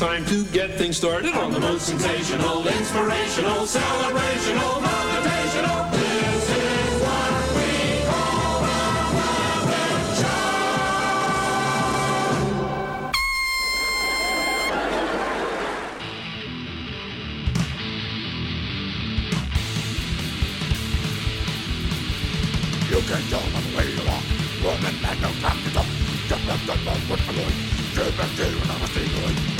Time to get things started on the most Sensational, inspirational, celebrational, motivational. This is what we call the Muppet Show. You can tell by the way you walk. Woman had no time to talk. Just let the love with the Lord. Straight back to you and I'm a stealer.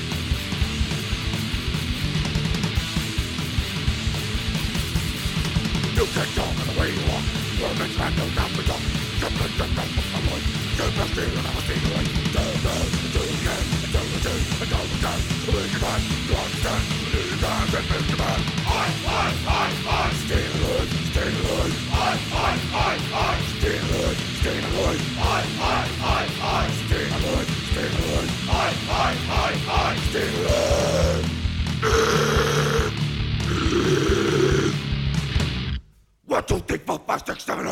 You can talk in the way you walk. Your next man no doubt to talk. Jump and jump and put my voice. Jump and steal and I'm a steal away. Do, do, do it again. Do it again. Do it again. Do it again. Do it again. Do it again. And miss your man. I, I, I, I. Stay alone. Stay alone. I, I, I, I. Stay alone. Stay alone. I, I, I, I. Stay alone. Stay alone. I, I, I, I. Stay alone. One, two, three, four, five, six, seven,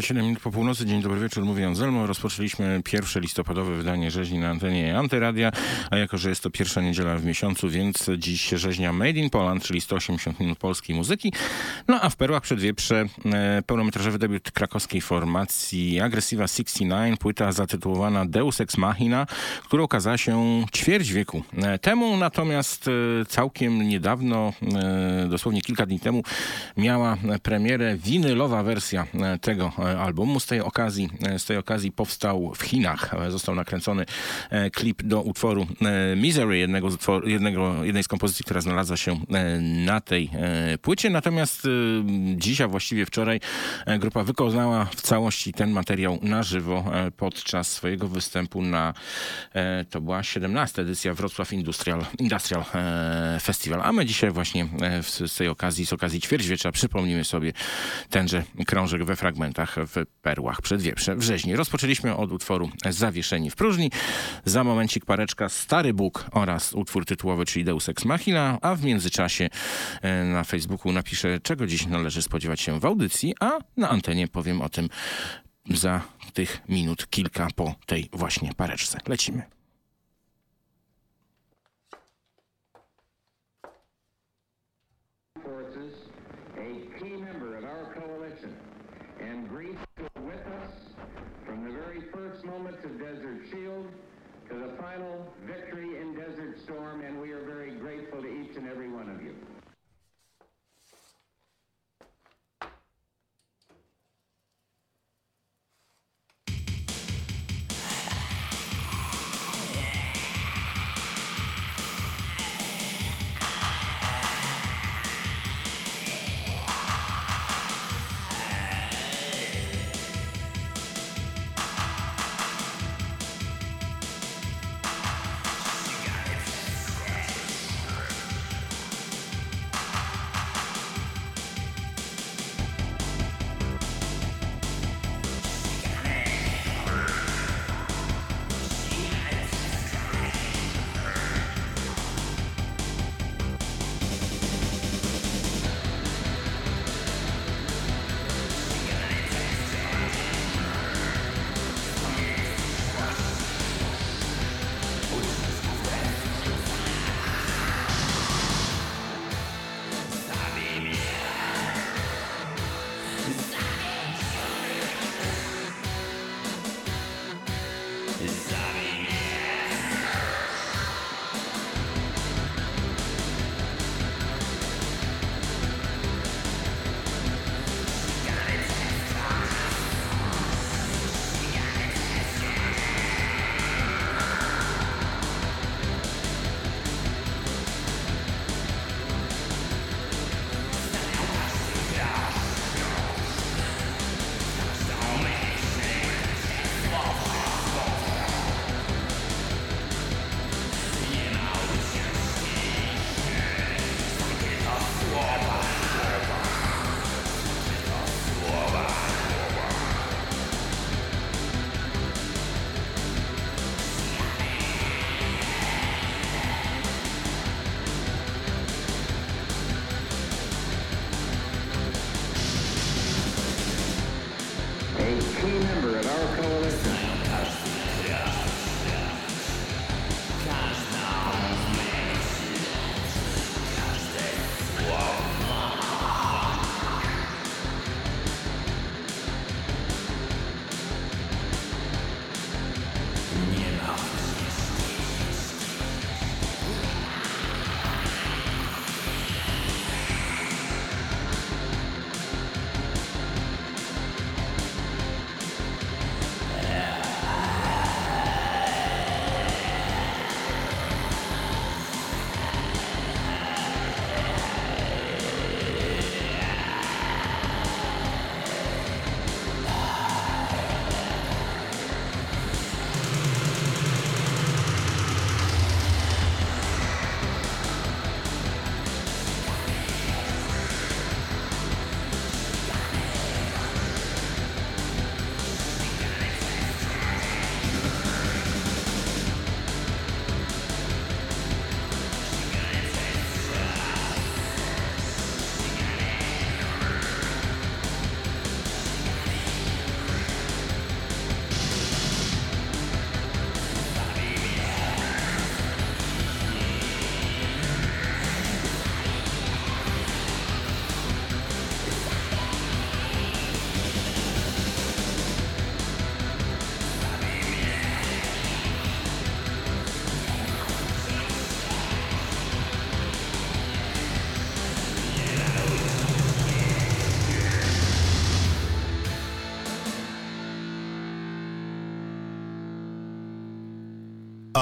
Prawie 7 minut po północy, dzień dobry wieczór, mówię Anselmo. Rozpoczęliśmy pierwsze listopadowe wydanie rzeźni na antenie Antyradia, a jako, że jest to pierwsza niedziela w miesiącu, więc dziś rzeźnia Made in Poland, czyli 180 minut polskiej muzyki. No a w Perłach Przedwieprze e, pełnometrażowy debiut krakowskiej formacji Aggressiva 69, płyta zatytułowana Deus Ex Machina, która ukazała się ćwierć wieku e, temu, natomiast e, całkiem niedawno, e, dosłownie kilka dni temu, miała premierę winylowa wersja e, tego albumu. Z tej okazji, z tej okazji powstał w Chinach, został nakręcony e, klip do utworu e, Misery, jednego z jednego, jednej z kompozycji, która znalazła się e, na tej płycie. Natomiast a właściwie wczoraj, grupa wykonała w całości ten materiał na żywo podczas swojego występu na, to była 17 edycja Wrocław Industrial, Industrial Festival. A my dzisiaj właśnie z tej okazji, z okazji ćwierćwiecza przypomnimy sobie tenże krążek we fragmentach w Perłach Przedwieprze w Rzeźni. Rozpoczęliśmy od utworu Zawieszeni w próżni. Za momencik pareczka Stary Bóg oraz utwór tytułowy, czyli Deus Ex Machina, a w międzyczasie e, na Facebooku napiszę, czego dziś należy spodziewać się w audycji, a na antenie powiem o tym za tych minut kilka po tej właśnie pareczce. Lecimy.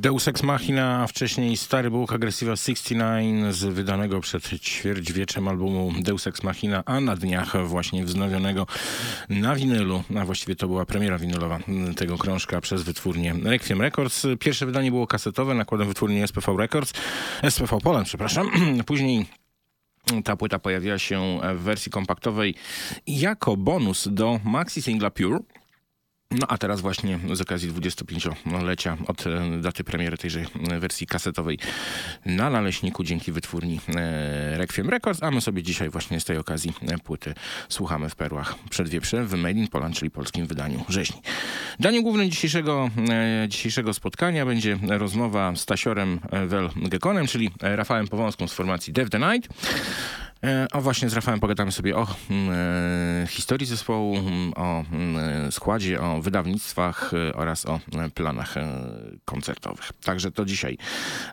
Deus Ex Machina, a wcześniej Stary Bóg Aggressiva 69 z wydanego przed ćwierćwieczem albumu Deus Ex Machina, a na dniach właśnie wznowionego na winylu, a właściwie to była premiera winylowa tego krążka przez wytwórnię Requiem Records. Pierwsze wydanie było kasetowe nakładem wytwórni SPV Records, SPV Poland, przepraszam. Później ta płyta pojawiła się w wersji kompaktowej jako bonus do maxi singla Pure. No a teraz właśnie z okazji 25-lecia od e, daty premiery tejże wersji kasetowej na Naleśniku dzięki wytwórni e, Requiem Records, a my sobie dzisiaj właśnie z tej okazji e, płyty słuchamy w perłach przedwieprze w Made in Poland, czyli polskim wydaniu rzeźni. Daniem głównym dzisiejszego, dzisiejszego spotkania będzie rozmowa z Tasiorem Wel Gekonem, czyli Rafałem Powąską z formacji Dev the Night. A właśnie z Rafałem pogadamy sobie o mm, e, historii zespołu, mm, o mm, składzie, o wydawnictwach e, oraz o e, planach e, koncertowych. Także to dzisiaj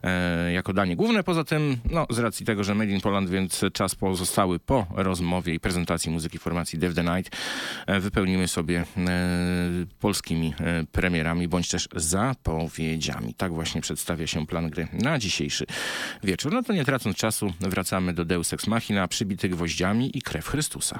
e, jako danie główne. Poza tym, no, z racji tego, że Made in Poland, więc czas pozostały po rozmowie i prezentacji muzyki formacji Dev the Night e, wypełnimy sobie e, polskimi e, premierami bądź też zapowiedziami. Tak właśnie przedstawia się plan gry na dzisiejszy wieczór. No to nie tracąc czasu, wracamy do Deus Ex Machina przybity gwoździami i krew Chrystusa.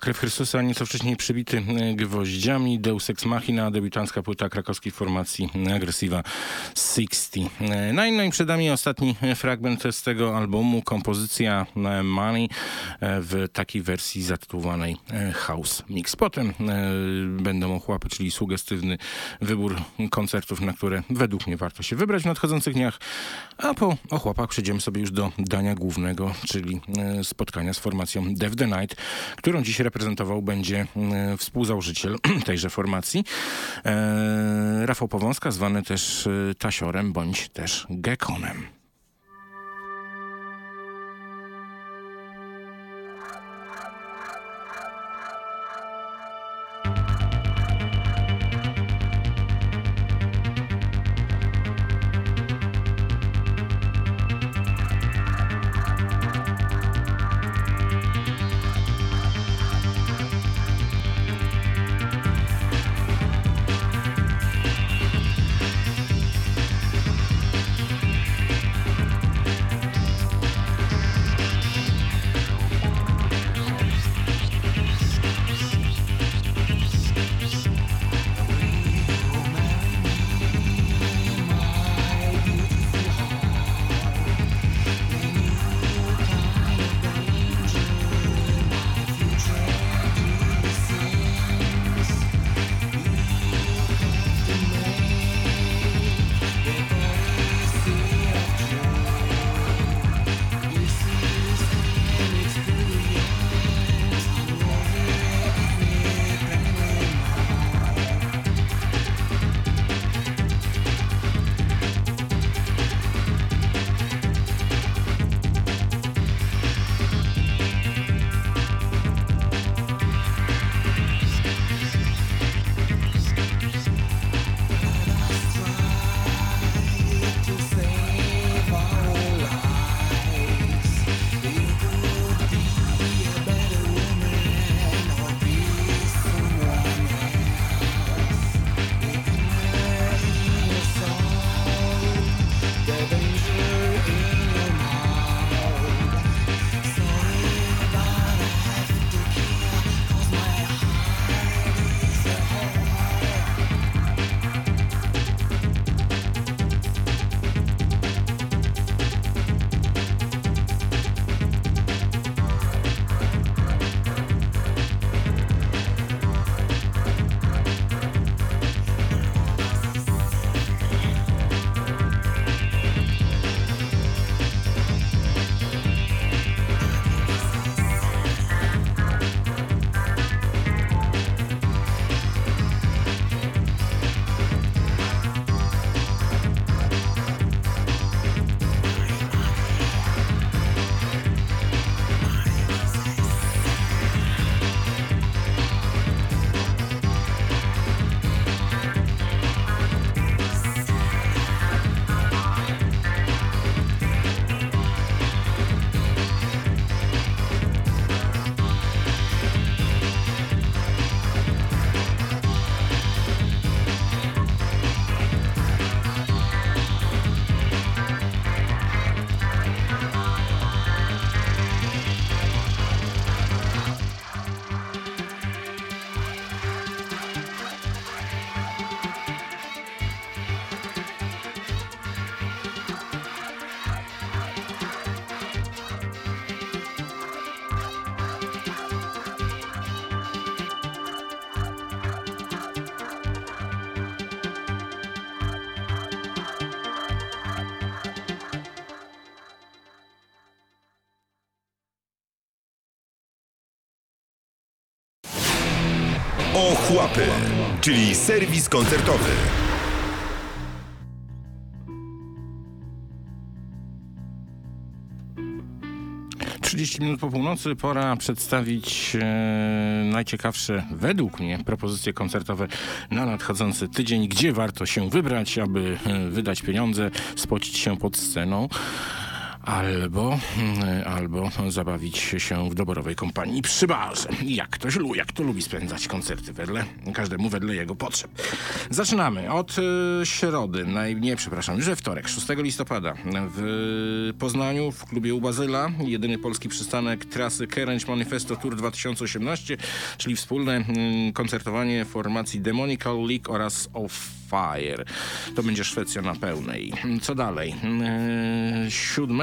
Krew Chrystusa, nieco wcześniej przybity e, gwoździami. Deus Ex Machina, debiutancka płyta krakowskiej formacji Aggressiva 60. E, No i, no i przed nami ostatni fragment z tego albumu, kompozycja e, Money w takiej wersji zatytułowanej e, House Mix. Potem e, będą ochłapy, czyli sugestywny wybór koncertów, na które według mnie warto się wybrać w nadchodzących dniach, a po ochłapach przejdziemy sobie już do dania głównego, czyli e, spotkania z formacją Death the Night, którą dziś reprezentował będzie e, współzałożyciel tejże formacji, e, Rafał Powązka, zwany też e, Tasiorem bądź też Gekonem. Ochłapy, czyli serwis koncertowy. Trzydzieści 30 minut po północy pora przedstawić e, najciekawsze według mnie propozycje koncertowe na nadchodzący tydzień, gdzie warto się wybrać, aby e, wydać pieniądze, spocić się pod sceną. Albo, mm, albo zabawić się w doborowej kompanii przy barze. Jak ktoś lu, jak to lubi spędzać koncerty wedle, każdemu wedle jego potrzeb. Zaczynamy od e, środy, naj, nie przepraszam, już we wtorek, 6 listopada w Poznaniu w klubie u Bazyla, jedyny polski przystanek trasy Keręć Manifesto Tour 2018, czyli wspólne mm, koncertowanie formacji Demonical League oraz Of Fire. To będzie Szwecja na pełnej. Co dalej? E, 7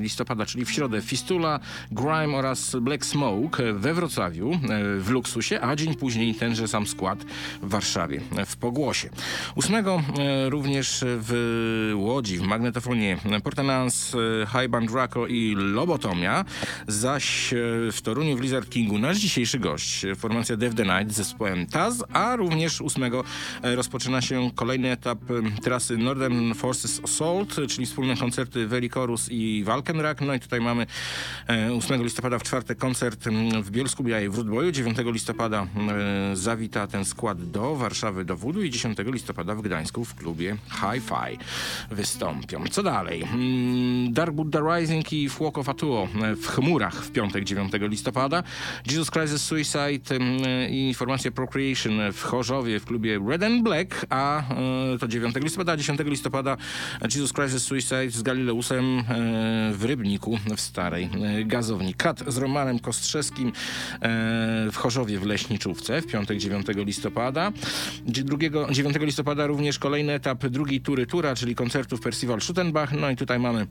listopada, czyli w środę, Fistula, Grime oraz Black Smoke we Wrocławiu, e, w Luksusie, a dzień później tenże sam skład w Warszawie, w Pogłosie. 8 e, również w Łodzi, w Magnetofonie Portenance, e, High Band Draco i Lobotomia, zaś e, w Toruniu w Lizard Kingu nasz dzisiejszy gość, e, formacja Death the Night z zespołem Taz, a również 8 e, rozpoczyna się kolejny etap e, trasy Northern Forces Assault, e, czyli wspólne koncerty Velikorus i Valkenrak. No i tutaj mamy e, 8 listopada w czwartek koncert w Bielsku Białej w Rudboju. 9 listopada e, zawita ten skład do Warszawy do Wudu i 10 listopada w Gdańsku w klubie Hi-Fi wystąpią. Co dalej? Dark Buddha Rising i Fuoco Fatuo e, w chmurach w piątek 9 listopada. Jesus Christ Suicide e, i formacja Procreation w Chorzowie w klubie Red and Black, a e, to 9 listopada, a 10 listopada Jesus Christ Suicide z Galileusem e, w Rybniku w Starej e, Gazowni. Kat z Romanem Kostrzewskim w Chorzowie w Leśniczówce w piątek 9 listopada. Dzie- drugiego- 9 listopada również kolejny etap drugiej tury tura, czyli koncertów Percival Schuttenbach. No i tutaj mamy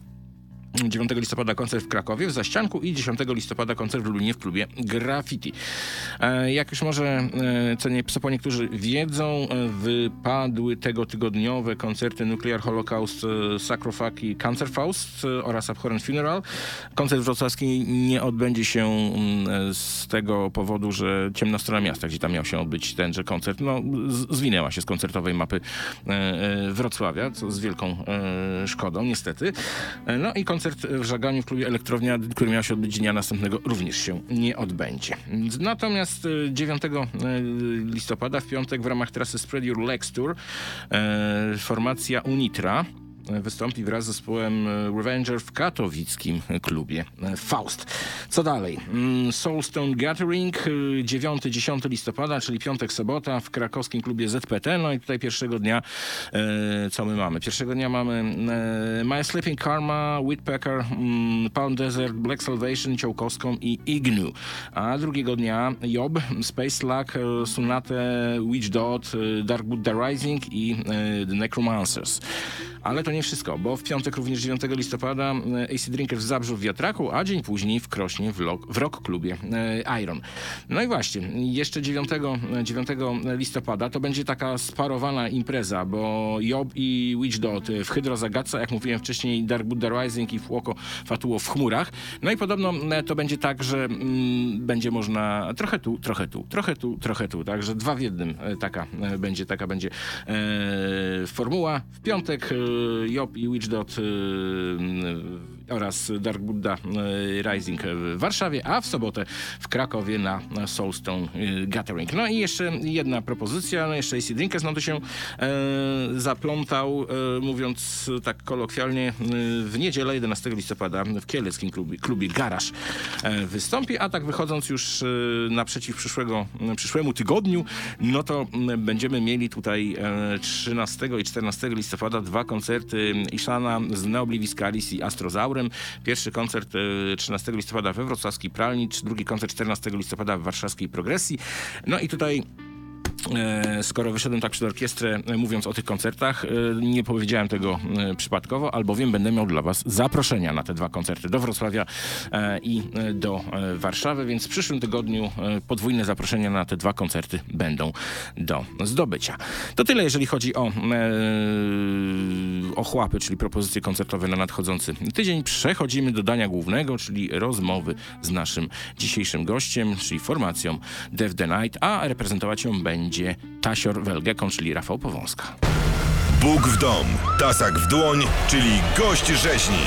9 listopada koncert w Krakowie w Zaścianku i 10 listopada koncert w Lublinie w klubie Graffiti. E, jak już może, e, co, nie, co po niektórzy wiedzą, e, wypadły tego tygodniowe koncerty Nuclear Holocaust, Sacrofag i Cancerfaust oraz Abhorrent Funeral. Koncert wrocławski nie odbędzie się mm, z tego powodu, że ciemna strona miasta, gdzie tam miał się odbyć tenże koncert, no, zwinęła się z koncertowej mapy Wrocławia, co z wielką szkodą, niestety. No i koncert w Żaganiu w klubie Elektrownia, który miał się odbyć dnia następnego, również się nie odbędzie. Natomiast e, 9 e, listopada w piątek w ramach trasy Spread Your Legs Tour e, formacja Unitra e, wystąpi wraz z zespołem e, Revenger w katowickim klubie e, Faust. Co dalej? Mm, Soulstone Gathering 9-10 listopada, czyli piątek, sobota w krakowskim klubie ZPT. No i tutaj pierwszego dnia e, co my mamy? Pierwszego dnia mamy e, My Sleeping Karma, Whitpecker, mm, Palm Desert, Black Salvation, Ciołkowską i Ignu. A drugiego dnia Job, Space e, Sunate, Witch Dot, e, Dark Buddha Rising i e, The Necromancers. Ale to nie wszystko, bo w piątek również 9 listopada e, AC Drinkers w Zabrzu w Wiatraku, a dzień później w Krośnie w, lok, w rock klubie e, Iron. No i właśnie, jeszcze 9, e, 9 listopada to będzie taka sparowana impreza, bo Job i Witch Dot w Hydrozagadce, jak mówiłem wcześniej, Dark Buddha Rising i Fuoco Fatuo w chmurach. No i podobno e, to będzie tak, że mm, będzie można trochę tu, trochę tu, trochę tu, trochę tu, także dwa w jednym e, taka e, będzie, taka będzie e, formuła. W piątek e, Job i Witch Dot e, oraz Dark Buddha e, Rising w Warszawie, a w sobotę w Krakowie na Soulstone e, Gathering. No i jeszcze jedna propozycja, no jeszcze AC Drinkers, no to się e, zaplątał, mówiąc tak kolokwialnie, w niedzielę 11 listopada w kieleckim klubie, klubie Garaż wystąpi, a tak wychodząc już naprzeciw przyszłego, przyszłemu tygodniu, no to będziemy mieli tutaj e, 13 i 14 listopada dwa koncerty Ishana z Neoblivis Calis i Astrozaurem. Pierwszy koncert e, 13 listopada we wrocławskiej Pralni, drugi koncert 14 listopada w warszawskiej Progresji. No i tutaj E, Skoro wyszedłem tak przed orkiestrę, e, mówiąc o tych koncertach, e, nie powiedziałem tego e, przypadkowo, albowiem będę miał dla Was zaproszenia na te dwa koncerty do Wrocławia e, i e, do e, Warszawy, więc w przyszłym tygodniu e, podwójne zaproszenia na te dwa koncerty będą do zdobycia. To tyle, jeżeli chodzi o, e, o chłapy, czyli propozycje koncertowe na nadchodzący tydzień. Przechodzimy do dania głównego, czyli rozmowy z naszym dzisiejszym gościem, czyli formacją Dev the Night, a reprezentować ją będzie Tasior Welgekon, czyli Rafał Powązka. Bóg w dom, tasak w dłoń, czyli gość rzeźni.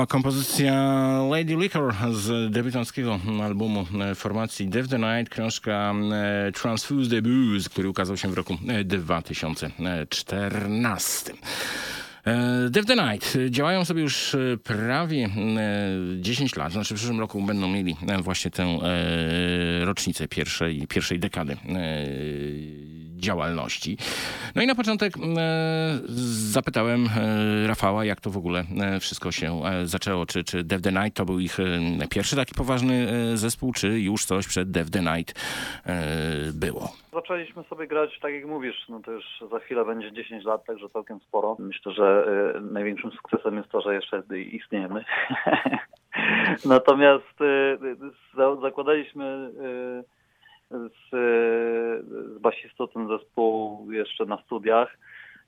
Była kompozycja Lady Liquor z debiutanckiego albumu e, formacji Dev the Night, książka e, Transfuse the Booze, który ukazał się w roku e, 2014. E, Dev the Night działają sobie już e, prawie e, 10 lat. Znaczy w przyszłym roku będą mieli e, właśnie tę e, rocznicę pierwszej, pierwszej dekady e, działalności. No i na początek e, zapytałem e, Rafała, jak to w ogóle e, wszystko się zaczęło. Czy, czy Dev the Night to był ich pierwszy taki poważny zespół, czy już coś przed Dev the Night było? Zaczęliśmy sobie grać, tak jak mówisz, no to już za chwilę będzie 10 lat, także całkiem sporo. Myślę, że największym sukcesem jest to, że jeszcze istniejemy. Natomiast za, zakładaliśmy z, z basistą ten zespół jeszcze na studiach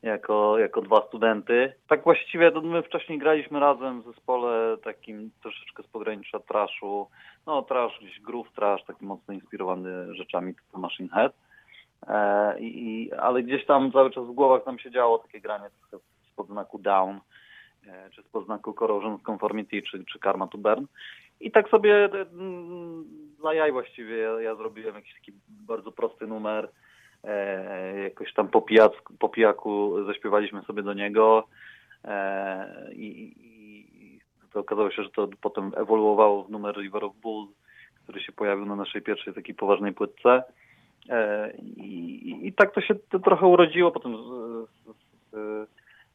jako, jako dwa studenty. Tak właściwie to my wcześniej graliśmy razem w zespole takim troszeczkę z pogranicza trashu. No trash, gdzieś groove trash, taki mocno inspirowany rzeczami typu Machine Head. E, i, ale gdzieś tam cały czas w głowach nam się działo takie granie trochę spod znaku Down, e, czy spod znaku Corrosion Conformity, czy, czy Karma to Burn. I tak sobie mm, dla jaj właściwie ja, ja zrobiłem jakiś taki bardzo prosty numer. E, jakoś tam po, pijacku, po pijaku zaśpiewaliśmy sobie do niego e, i, i to okazało się, że to potem ewoluowało w numer River of Bulls, który się pojawił na naszej pierwszej takiej poważnej płytce. E, I, I, tak to się to trochę urodziło. Potem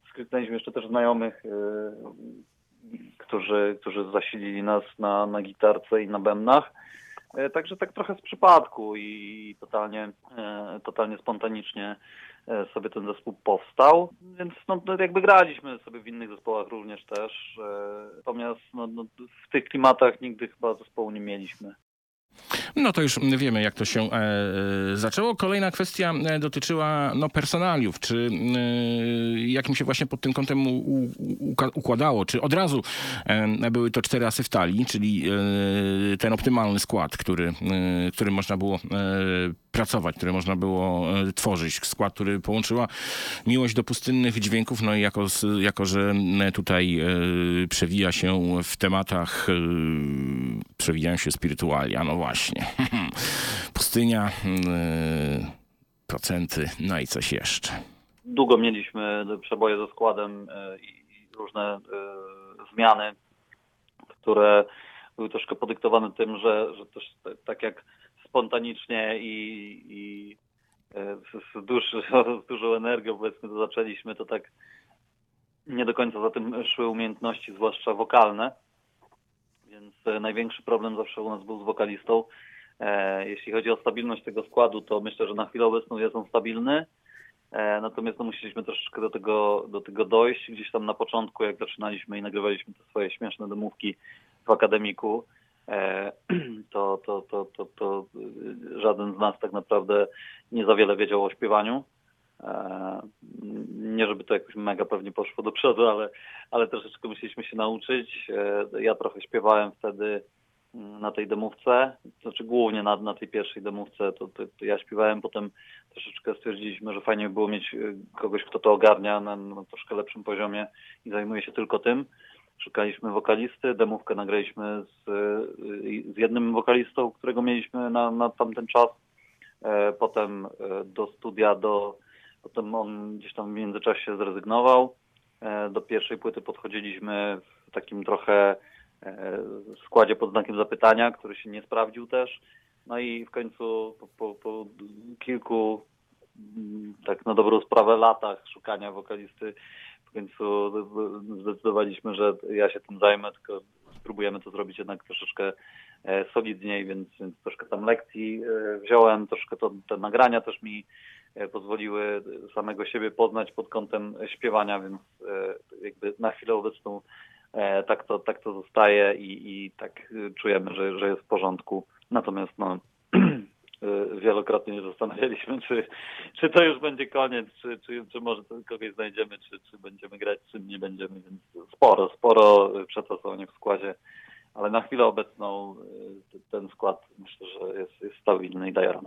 skrytnęliśmy jeszcze też znajomych, e, którzy, którzy zasilili nas na, na gitarce i na bębnach. E, także tak trochę z przypadku i totalnie, totalnie spontanicznie sobie ten zespół powstał, więc no, jakby graliśmy sobie w innych zespołach również też, natomiast no, no, w tych klimatach nigdy chyba zespołu nie mieliśmy. No to już wiemy, jak to się e, zaczęło. Kolejna kwestia e, dotyczyła no, personaliów. Czy e, jak mi się właśnie pod tym kątem układało? Czy od razu e, były to cztery asy w talii, czyli e, ten optymalny skład, który, e, który można było pracować, który można było tworzyć. Skład, który połączyła miłość do pustynnych dźwięków, no i jako, jako że tutaj przewija się w tematach, przewijają się spirytualia, no właśnie. Pustynia, yy, procenty, no i coś jeszcze. Długo mieliśmy przeboje ze składem yy, i różne yy, zmiany, które były troszkę podyktowane tym, że, że też tak jak spontanicznie i, i z, duż, z dużą energią powiedzmy to zaczęliśmy, to tak nie do końca za tym szły umiejętności, zwłaszcza wokalne więc największy problem zawsze u nas był z wokalistą. E, jeśli chodzi o stabilność tego składu, to myślę, że na chwilę obecną jest on stabilny. E, natomiast no, musieliśmy troszeczkę do tego, do tego dojść. Gdzieś tam na początku, jak zaczynaliśmy i nagrywaliśmy te swoje śmieszne demówki w akademiku, to, to, to, to, to żaden z nas tak naprawdę nie za wiele wiedział o śpiewaniu. Nie, żeby to jakoś mega pewnie poszło do przodu, ale, ale troszeczkę musieliśmy się nauczyć. E, ja trochę śpiewałem wtedy na tej demówce, znaczy głównie na, na tej pierwszej demówce to, to, to, ja śpiewałem, potem troszeczkę stwierdziliśmy, że fajnie by było mieć e, kogoś, kto to ogarnia na, na troszkę lepszym poziomie i zajmuje się tylko tym. Szukaliśmy wokalisty, demówkę nagraliśmy z, e, z jednym wokalistą, którego mieliśmy na, na tamten czas. Potem do studia, do Potem on gdzieś tam w międzyczasie zrezygnował. E, do pierwszej płyty podchodziliśmy w takim trochę e, składzie pod znakiem zapytania, który się nie sprawdził też. No i w końcu po, po, po kilku, mm, tak na dobrą sprawę, latach szukania wokalisty, w końcu zdecydowaliśmy, że ja się tym zajmę, tylko spróbujemy to zrobić jednak troszeczkę e, solidniej, więc, więc troszkę tam lekcji wziąłem, troszkę to, te nagrania też mi E, pozwoliły samego siebie poznać pod kątem śpiewania, więc e, jakby na chwilę obecną e, tak to, tak to zostaje i, i tak czujemy, że, że jest w porządku. Natomiast no, wielokrotnie się zastanawialiśmy, czy, czy to już będzie koniec, czy, czy, czy może kogoś znajdziemy, czy, czy będziemy grać, czy nie będziemy, więc sporo, sporo przetasowań w składzie, ale na chwilę obecną ten skład myślę, że jest, jest stabilny i daje.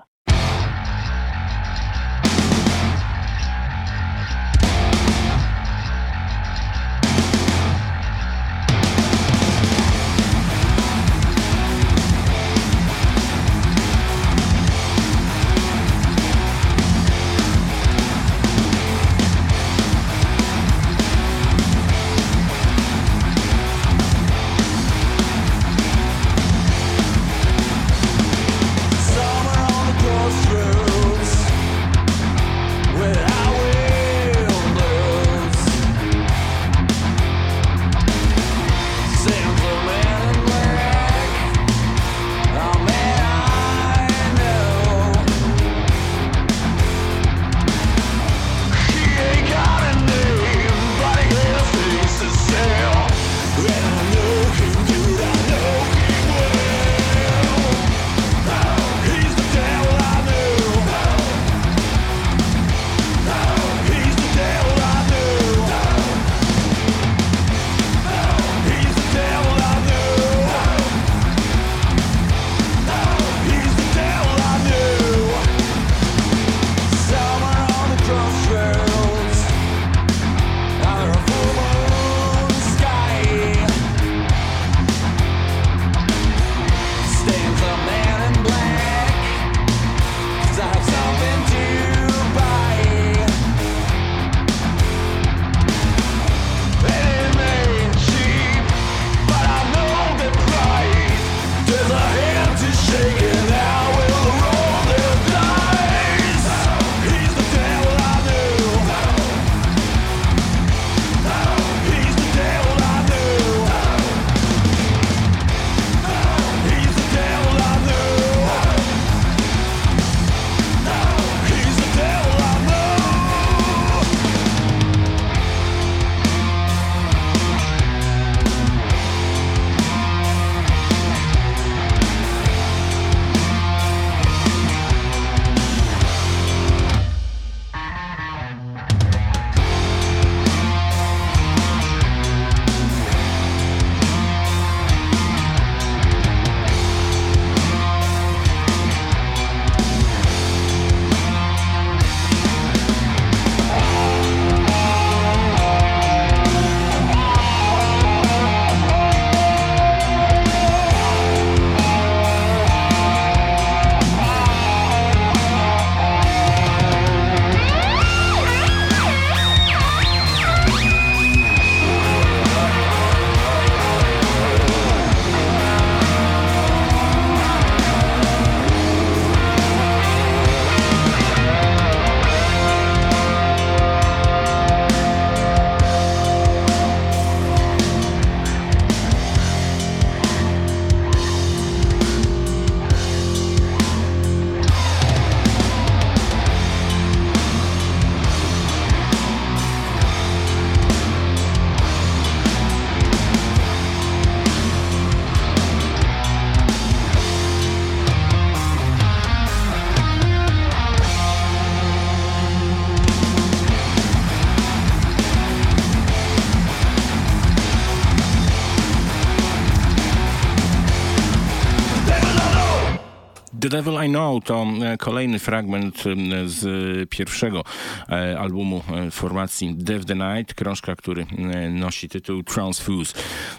Devil I Know to e, kolejny fragment e, z pierwszego e, albumu formacji Death the Night, krążka, który nosi tytuł Transfuse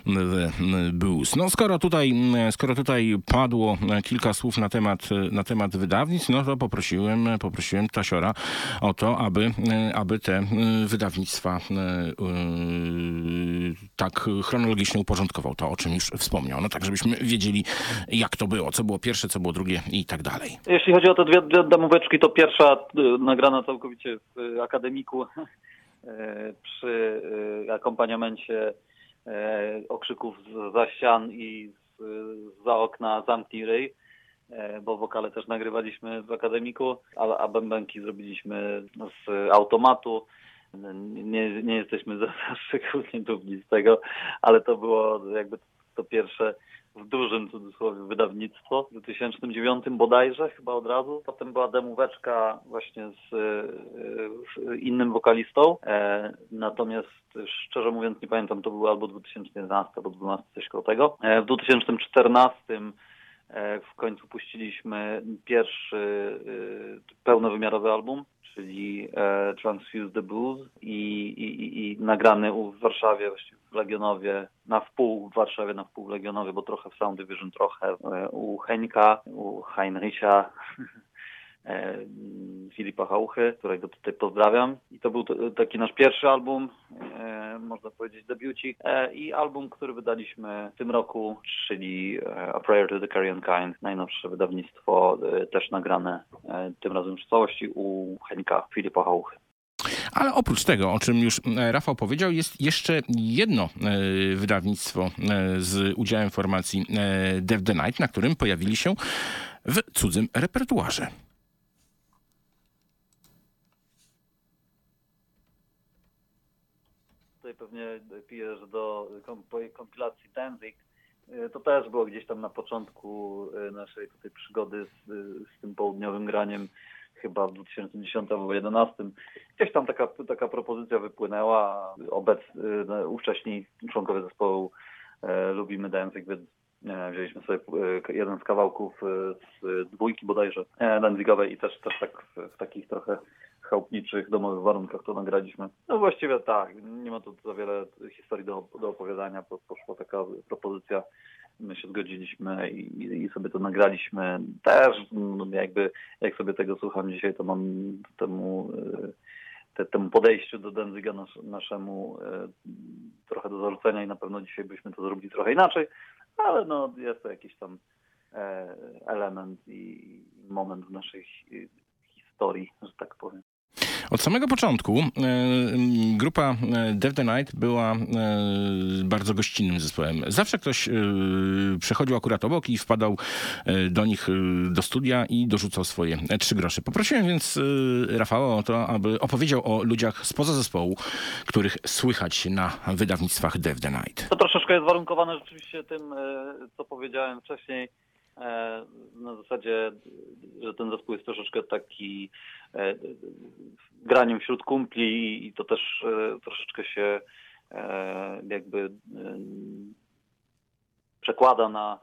the Booze. No skoro tutaj, skoro tutaj padło kilka słów na temat, na temat wydawnictw, no to poprosiłem, poprosiłem Tasiora o to, aby, aby te wydawnictwa tak chronologicznie uporządkował, to o czym już wspomniał. No tak, żebyśmy wiedzieli, jak to było, co było pierwsze, co było drugie i tak dalej. Jeśli chodzi o te dwie, dwie demóweczki, to pierwsza y, nagrana całkowicie w akademiku y, przy y, akompaniamencie okrzyków za ścian i za okna zamknij ryj, bo wokale też nagrywaliśmy w akademiku, a, a bębenki zrobiliśmy z automatu. Nie, nie jesteśmy szczególnie dumni z tego, ale to było jakby to pierwsze w dużym cudzysłowie wydawnictwo w 2009 bodajże, chyba od razu. Potem była demóweczka właśnie z, z innym wokalistą. E, natomiast szczerze mówiąc nie pamiętam, to było albo 2011 albo 2012, coś koło tego. E, w 2014 e, w końcu puściliśmy pierwszy e, pełnowymiarowy album, czyli e, Transfuse the Blues i, i, i, i nagrany w Warszawie, właściwie w Legionowie, na wpół w Warszawie, na wpół w Legionowie, bo trochę w Sound Division, trochę e, u Henka, u Heinricha, e, Filipa Hauchy, którego tutaj pozdrawiam. I to był taki nasz pierwszy album, e, można powiedzieć debiucik, i album, który wydaliśmy w tym roku, czyli A Prayer to the Carrion Kind, najnowsze wydawnictwo, też nagrane tym razem w całości u Henka Filipa Hauchy. Ale oprócz tego, o czym już e, Rafał powiedział, jest jeszcze jedno e, wydawnictwo e, z udziałem formacji Death the Night, na którym pojawili się w cudzym repertuarze. Tutaj pewnie pijesz do komp- kompilacji Danzig. To też było gdzieś tam na początku naszej tutaj przygody z, z tym południowym graniem, chyba w 2010 albo 2011. Gdzieś tam taka, taka propozycja wypłynęła. Obec, y, no, ówcześni członkowie zespołu e, lubimy Danzig, więc e, wzięliśmy sobie e, jeden z kawałków z dwójki bodajże Danzigowej i też, też tak w, w takich trochę chałupniczych, domowych warunkach to nagraliśmy. No właściwie tak, nie ma tu za wiele historii do, do opowiadania, po, poszła taka propozycja, my się zgodziliśmy i, i sobie to nagraliśmy. Też no, jakby, jak sobie tego słucham dzisiaj, to mam temu, y, te, temu podejściu do Denziga nas, naszemu y, trochę do zarzucenia i na pewno dzisiaj byśmy to zrobili trochę inaczej, ale no jest to jakiś tam e, element i moment w naszej hi- historii, że tak powiem. Od samego początku e, grupa e, Death the Night była e, bardzo gościnnym zespołem. Zawsze ktoś przechodził akurat obok i wpadał do nich do studia i dorzucał swoje trzy grosze. Poprosiłem więc Rafała o to, aby opowiedział o ludziach spoza zespołu, których słychać na wydawnictwach Death the Night. To troszeczkę jest warunkowane rzeczywiście tym, co powiedziałem wcześniej. E, Na zasadzie, że ten zespół jest troszeczkę taki e, graniem wśród kumpli i to też e, troszeczkę się jakby przekłada na,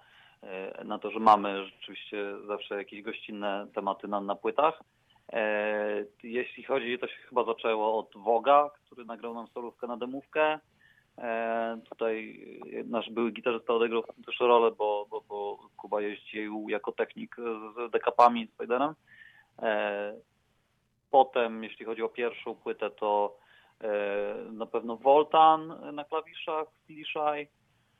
na to, że mamy rzeczywiście zawsze jakieś gościnne tematy na, na płytach. Jeśli chodzi, to się chyba zaczęło od Woga, który nagrał nam solówkę na demówkę. E, tutaj nasz były gitarzysta odegrał też rolę, bo, bo, bo Kuba jeździł jako technik z dekapami z Spiderem. E, potem, jeśli chodzi o pierwszą płytę, to e, na pewno Voltan na klawiszach, Filiszaj.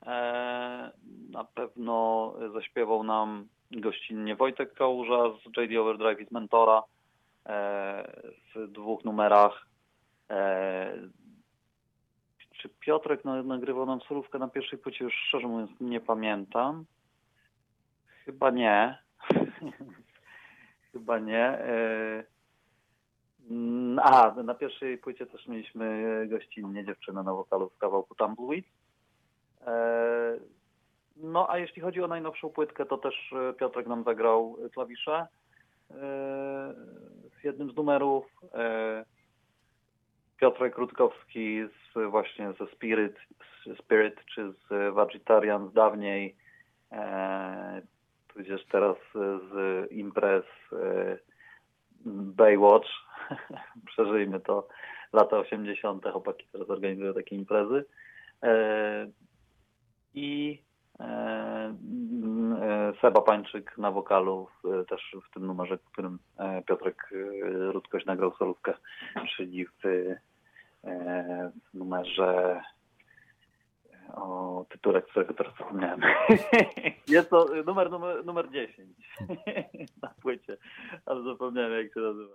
E, na pewno zaśpiewał nam gościnnie Wojtek Kałuża z JD Overdrive i z Mentora w dwóch numerach. Czy Piotrek na- nagrywał nam solówkę na pierwszej płycie? Już szczerze mówiąc nie pamiętam. Chyba nie. Chyba nie. E, A, na pierwszej płycie też mieliśmy gościnnie dziewczynę na wokalu w kawałku Tumbleweed. E, No a jeśli chodzi o najnowszą płytkę, to też e, Piotrek nam zagrał klawisze w jednym z numerów. Piotrek Rutkowski z, właśnie ze Spirit, Spirit czy z Vegetarian z dawniej. E, tudzież teraz z imprez e, Baywatch. Przeżyjmy to lata 80. chłopaki teraz organizują takie imprezy. E, I e, Seba Pańczyk na wokalu też w tym numerze, w którym e, Piotrek e, Rudkoś nagrał solówkę, czyli w, w numerze o tytule, którego teraz zapomniałem. Jest to numer, numer, numer 10 na płycie, ale zapomniałem jak się nazywa.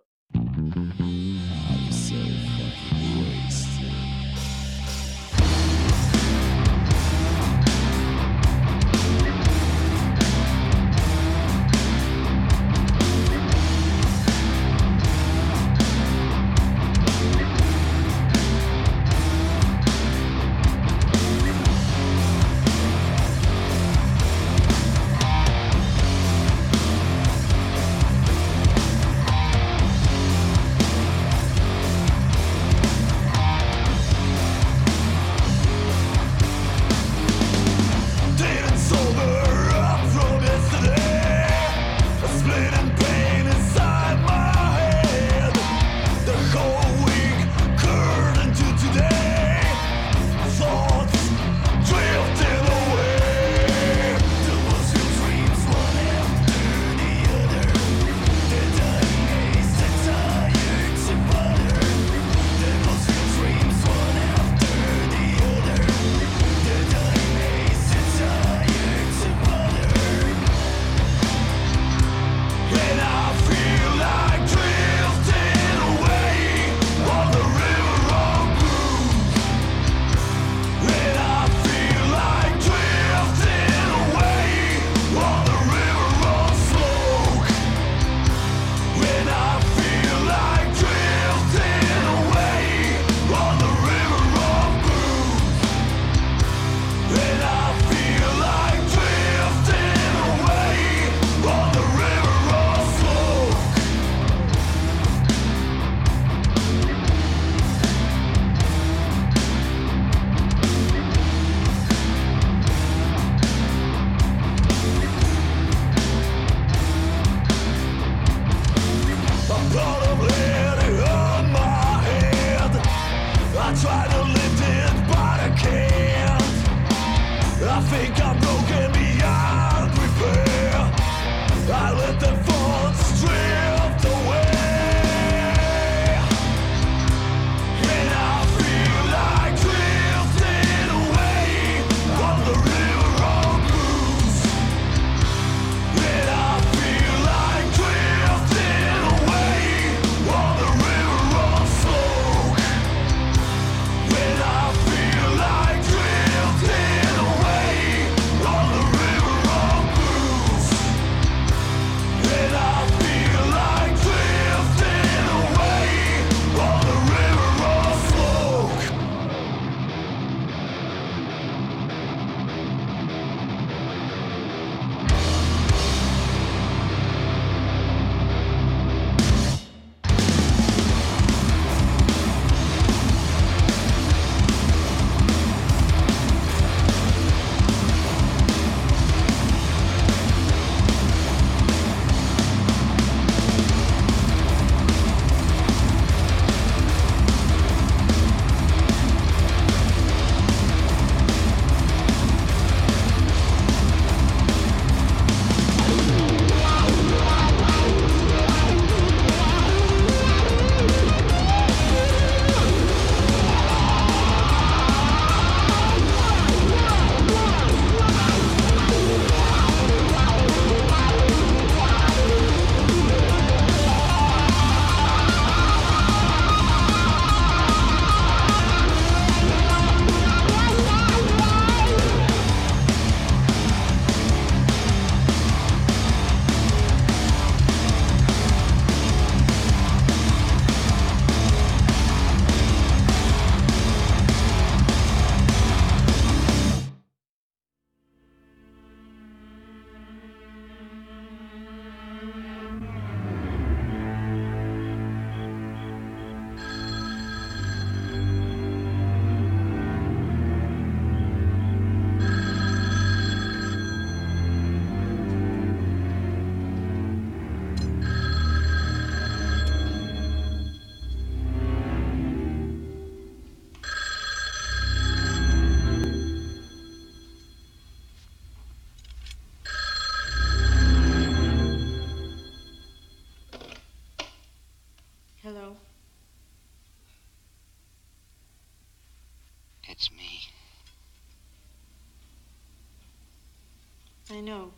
I know.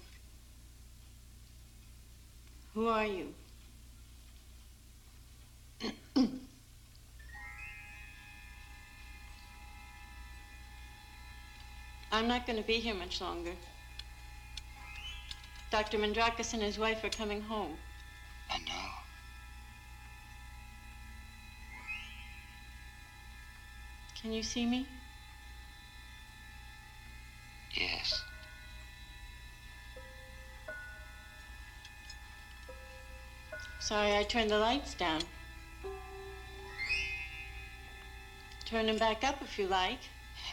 Who are you? I'm not going to be here much longer. Dr. Mandrakis and his wife are coming home. I know. Can you see me? Yes. Sorry, I turned the lights down. Turn them back up if you like.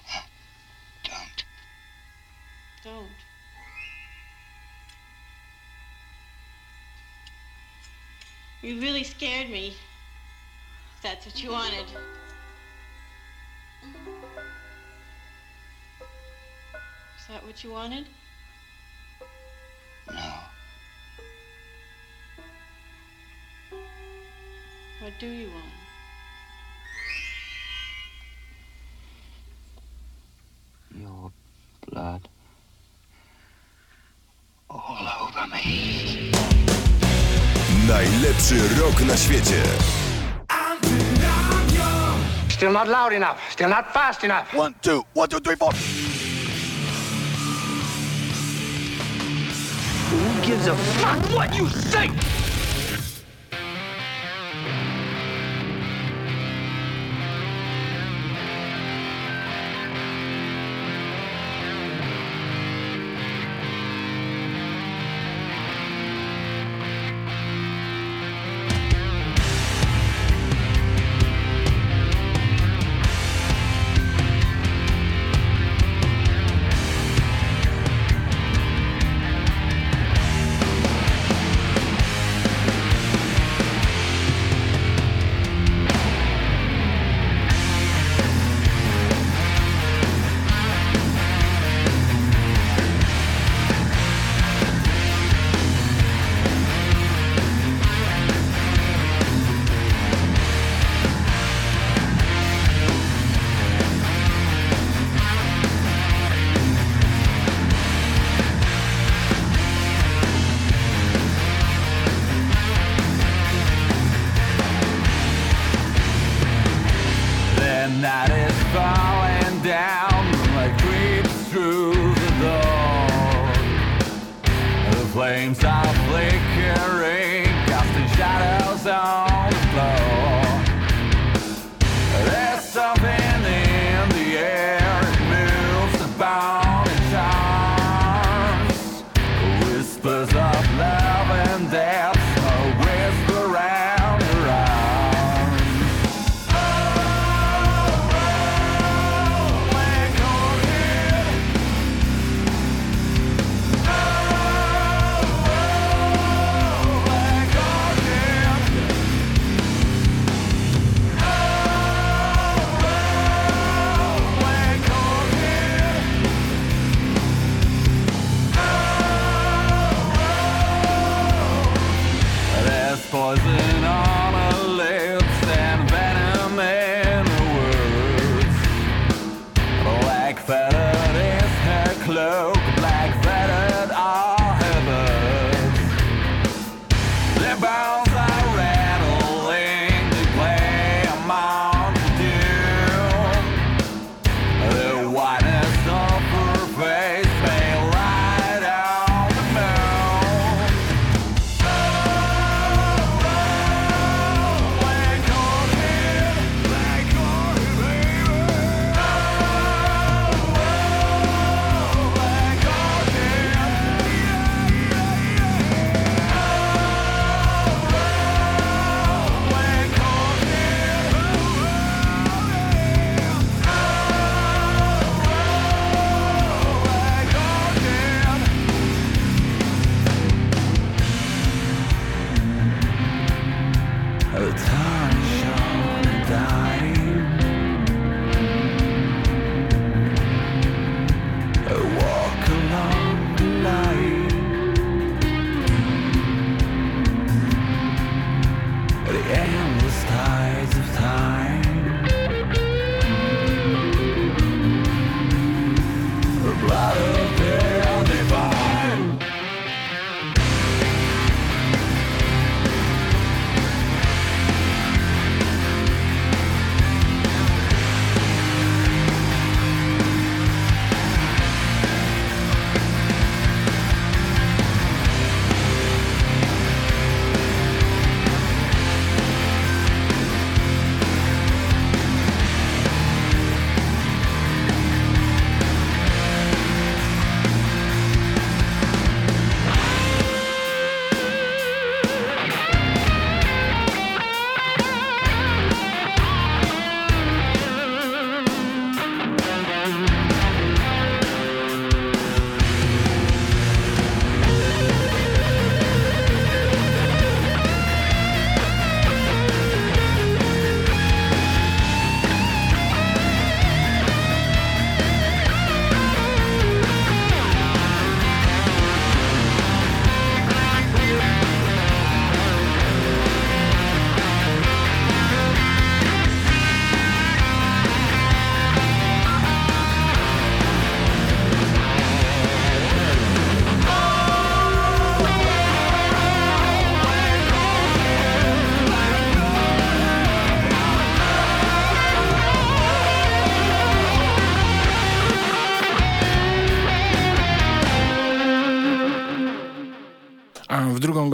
Don't. Don't. You really scared me. If that's what you wanted. Is that what you wanted? No. What do you want? Your blood. All over me. Najlepszy rok na świecie. Still not loud enough. Still not fast enough. One, two, one, two, three, four. Who gives a fuck what you think?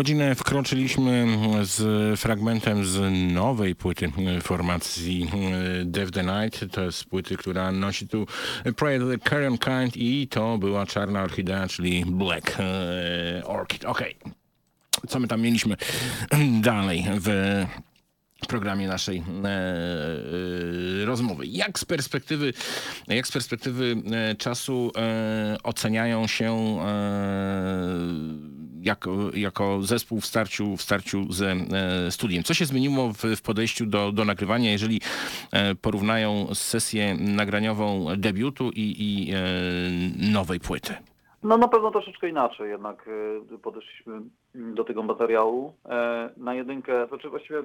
Godzinę wkroczyliśmy z fragmentem z nowej płyty formacji Death the Night. To jest płyty, która nosi tu Prayer to the Carrion Kind i to była Czarna Orchidea, czyli Black e, Orchid. Okej. Co my tam mieliśmy dalej w programie naszej e, e, rozmowy. Jak z perspektywy, jak z perspektywy e, czasu e, oceniają się e, jako, jako zespół w starciu, w starciu ze studiem? Co się zmieniło w, w podejściu do, do nagrywania, jeżeli e, porównają sesję nagraniową debiutu i, i e, nowej płyty? No na pewno troszeczkę inaczej jednak e, podeszliśmy do tego materiału. Na jedynkę, znaczy właściwie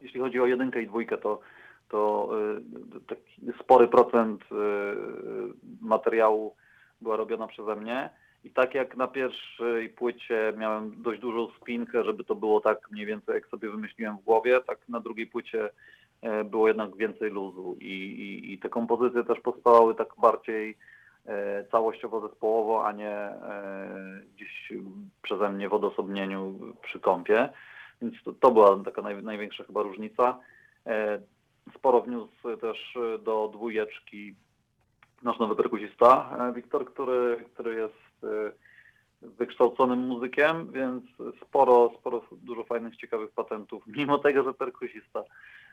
jeśli chodzi o jedynkę i dwójkę, to, to taki spory procent materiału była robiona przeze mnie. I tak jak na pierwszej płycie miałem dość dużą spinkę, żeby to było tak mniej więcej jak sobie wymyśliłem w głowie, tak na drugiej płycie e, było jednak więcej luzu i, i, i te kompozycje też powstawały tak bardziej e, całościowo zespołowo, a nie e, gdzieś przeze mnie w odosobnieniu przy kąpie. Więc to, to była taka naj, największa chyba różnica. E, Sporo wniósł też do dwójeczki nasz nowy perkusista, e, Wiktor, który, który jest wykształconym muzykiem, więc sporo, sporo dużo fajnych, ciekawych patentów, mimo tego, że perkusista,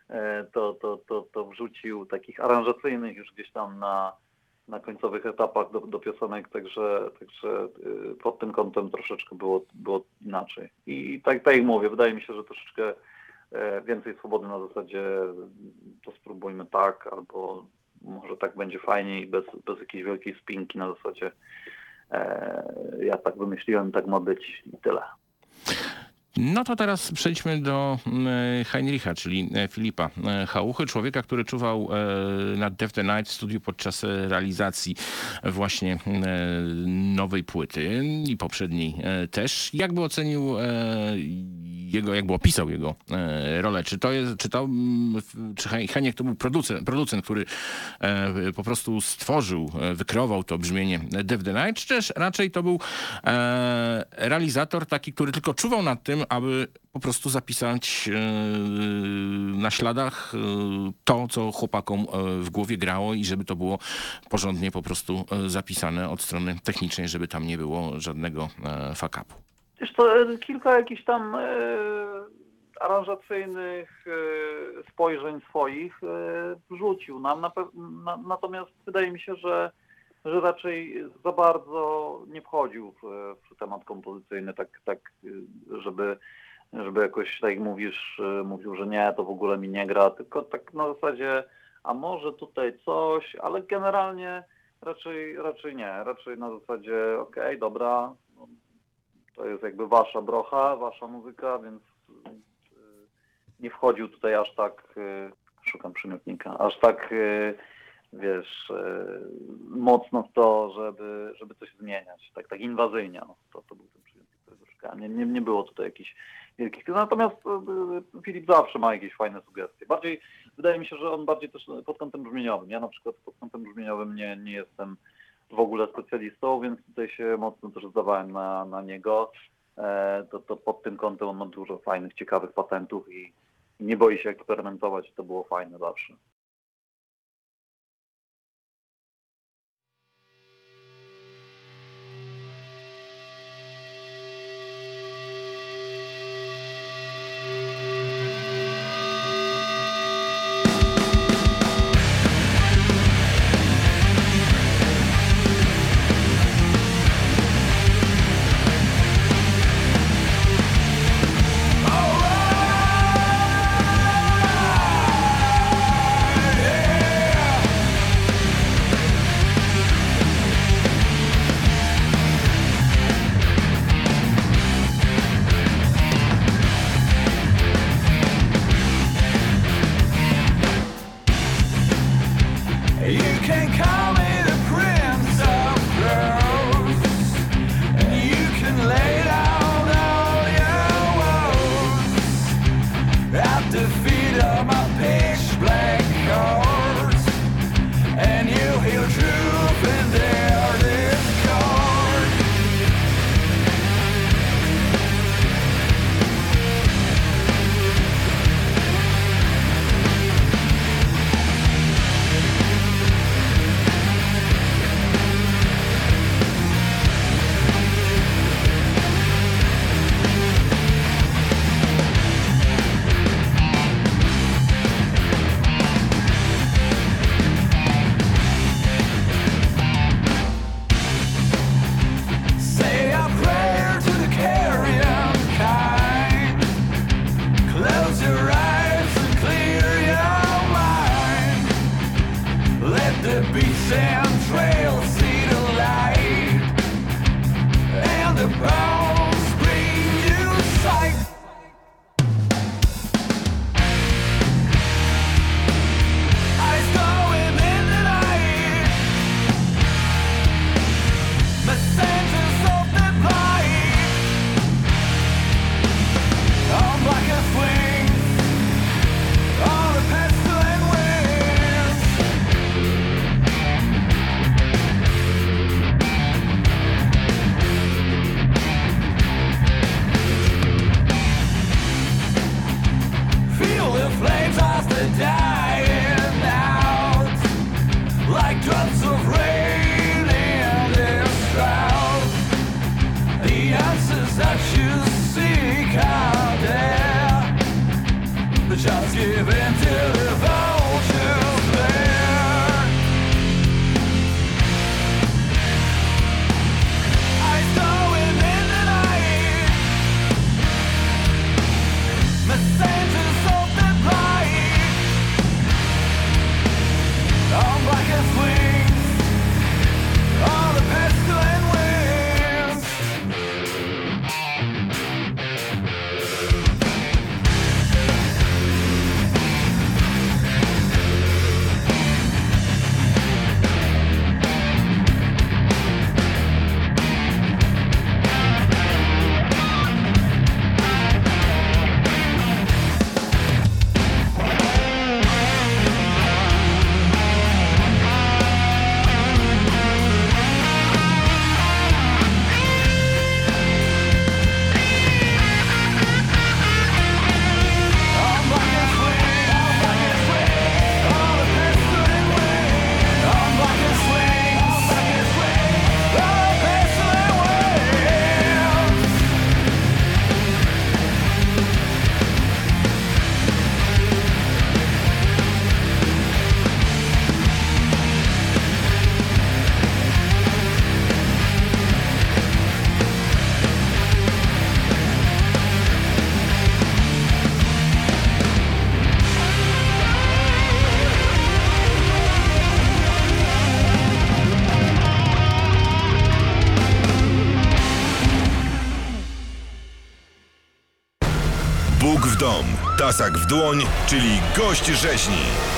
e, to, to, to, to wrzucił takich aranżacyjnych już gdzieś tam na, na końcowych etapach do, do piosenek, także, także y, pod tym kątem troszeczkę było, było inaczej. I tak, tak jak mówię, wydaje mi się, że troszeczkę e, więcej swobody na zasadzie to spróbujmy tak, albo może tak będzie fajniej, bez, bez jakiejś wielkiej spinki na zasadzie e, ja tak wymyśliłem, tak ma być i tyle. No to teraz przejdźmy do mm, Heinricha, czyli e, Filipa e, Hałuchy, człowieka, który czuwał e, nad Death the Night w studiu podczas e, realizacji właśnie e, nowej płyty i poprzedniej e, też. Jak by ocenił e, jego, jakby opisał jego e, rolę? Czy to jest, czy to, mm, czy Heniek to był producent, producent który e, po prostu stworzył, e, wykreował to brzmienie Death the Night, czy też raczej to był e, realizator taki, który tylko czuwał nad tym, aby po prostu zapisać e, na śladach e, to, co chłopakom e, w głowie grało i żeby to było porządnie po prostu zapisane od strony technicznej, żeby tam nie było żadnego fuck upu. Wiesz to kilka jakichś tam aranżacyjnych spojrzeń swoich wrzucił nam. Natomiast wydaje mi się, że, że raczej za bardzo nie wchodził w, w temat kompozycyjny, tak, tak żeby, żeby jakoś, tak jak mówisz, mówił, że nie, to w ogóle mi nie gra, tylko tak na zasadzie, a może tutaj coś, ale generalnie raczej, raczej nie. Raczej na zasadzie, okej, dobra, no, to jest jakby wasza brocha, wasza muzyka, więc y, nie wchodził tutaj aż tak, y, szukam przymiotnika, aż tak y, wiesz, e, mocno w to, żeby, żeby coś zmieniać, tak, tak inwazyjnie, no, to, to był ten przyjęty, którego szukałem. Nie, nie, nie było tutaj jakichś wielkich, natomiast e, Filip zawsze ma jakieś fajne sugestie. Bardziej, wydaje mi się, że on bardziej też pod kątem brzmieniowym, ja na przykład pod kątem brzmieniowym nie, nie jestem w ogóle specjalistą, więc tutaj się mocno też zdawałem na, na niego. E, to, to pod tym kątem on ma dużo fajnych, ciekawych patentów i, i nie boi się eksperymentować. To było fajne zawsze. Tasak w dłoń, czyli gość rzeźni.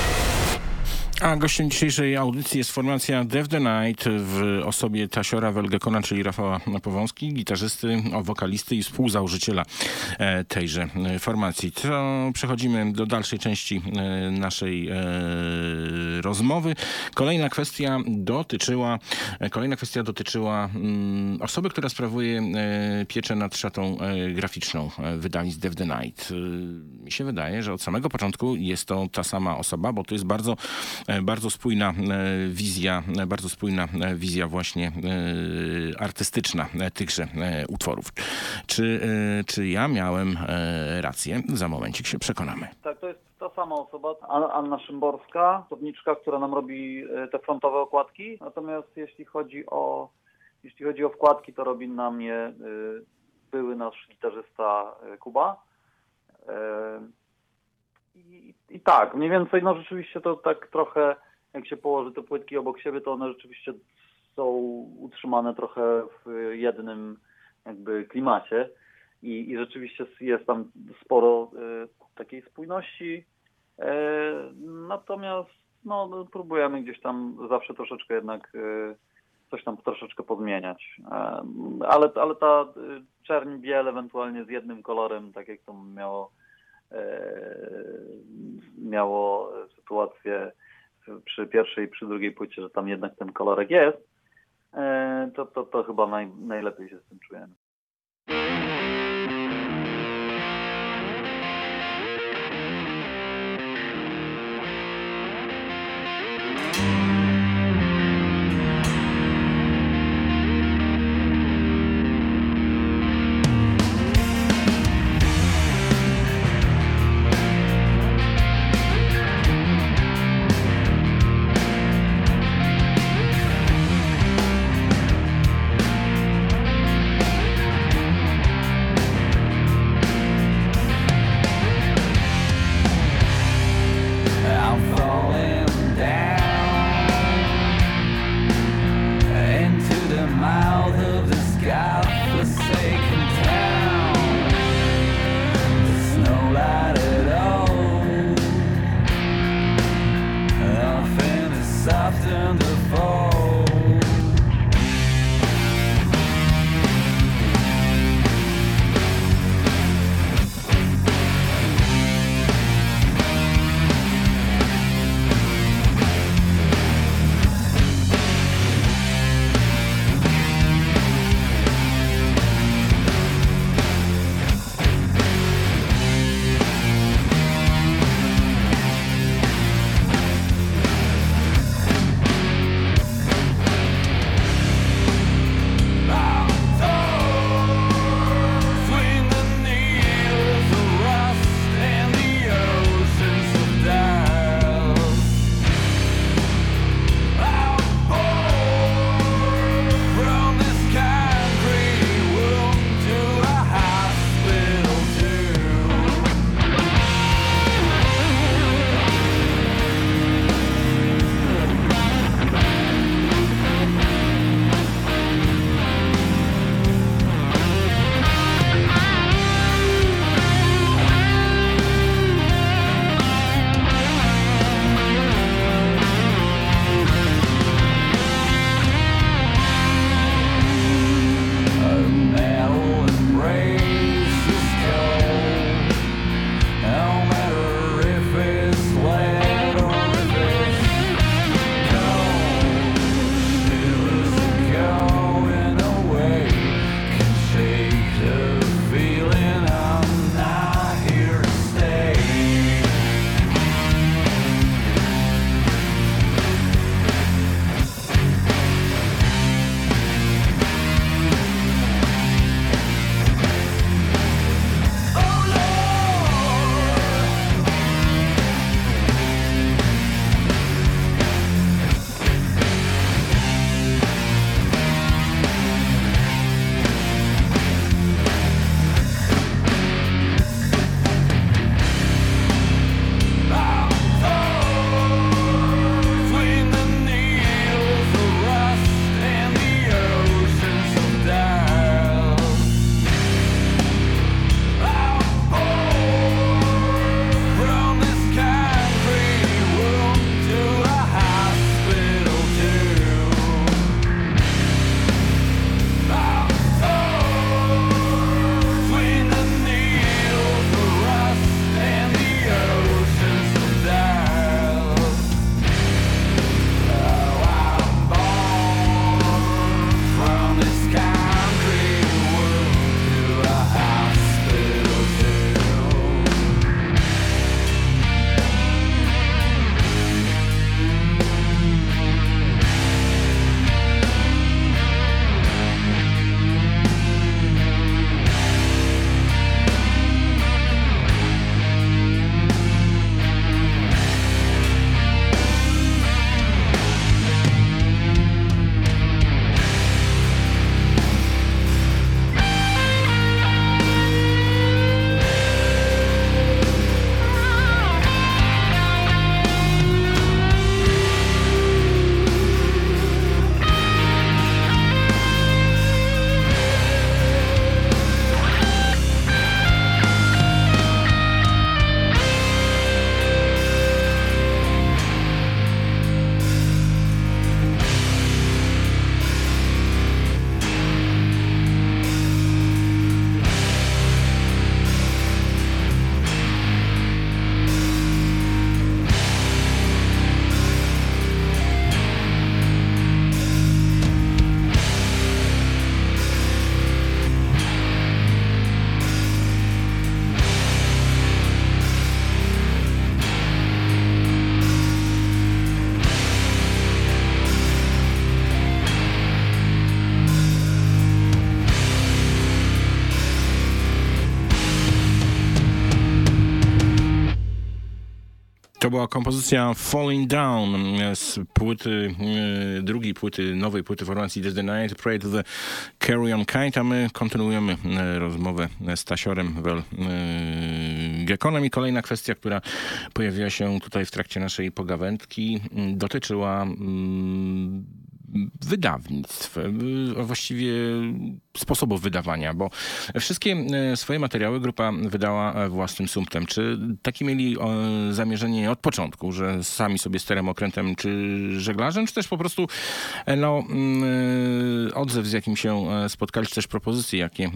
A gościem dzisiejszej audycji jest formacja Dev the Night w osobie Tasiora Welgekona, czyli Rafała Powązki, gitarzysty, wokalisty i współzałożyciela e, tejże e, formacji. To przechodzimy do dalszej części e, naszej rozmowy. Kolejna kwestia dotyczyła, kolejna kwestia dotyczyła mm, osoby, która sprawuje pieczę nad szatą graficzną wydawnictw Dev the Night. Mi się wydaje, że od samego początku jest to ta sama osoba, bo to jest bardzo, bardzo spójna e, wizja, e, bardzo spójna e, wizja właśnie e, artystyczna e, tychże e, utworów. Czy, e, czy ja miałem e, rację? Za momencik się przekonamy. Tak, to jest ta sama osoba, An- Anna Szymborska, osobniczka, która nam robi e, te frontowe okładki. Natomiast jeśli chodzi o, jeśli chodzi o wkładki, to robi na mnie e, były nasz gitarzysta e, Kuba. I, tak, mniej więcej, no rzeczywiście to tak trochę, jak się położy te płytki obok siebie, to one rzeczywiście są utrzymane trochę w jednym jakby klimacie. I, i rzeczywiście jest tam sporo e, takiej spójności. E, natomiast no, no, próbujemy gdzieś tam zawsze troszeczkę jednak e, coś tam troszeczkę podmieniać. E, ale, ale ta e, czerń biel ewentualnie z jednym kolorem, tak jak to miało miało sytuację przy pierwszej i przy drugiej płycie, że tam jednak ten kolorek jest, e, to, to, to chyba naj, najlepiej się z tym czujemy. To była kompozycja Falling Down z płyty, e, drugiej płyty, nowej płyty formacji the Night, Pray to the Carry On Kind, a my kontynuujemy e, rozmowę z Tasiorem Wel e, Gekonem. I kolejna kwestia, która pojawiła się tutaj w trakcie naszej pogawędki, dotyczyła mm, wydawnictw, y, a właściwie sposobów wydawania, bo wszystkie e, swoje materiały grupa wydała e, własnym sumptem. Czy taki mieli zamierzenie od początku, że sami sobie sterem, okrętem czy żeglarzem, czy też po prostu e, no, mm, odzew, z jakim się e, spotkali, czy też propozycje, jakie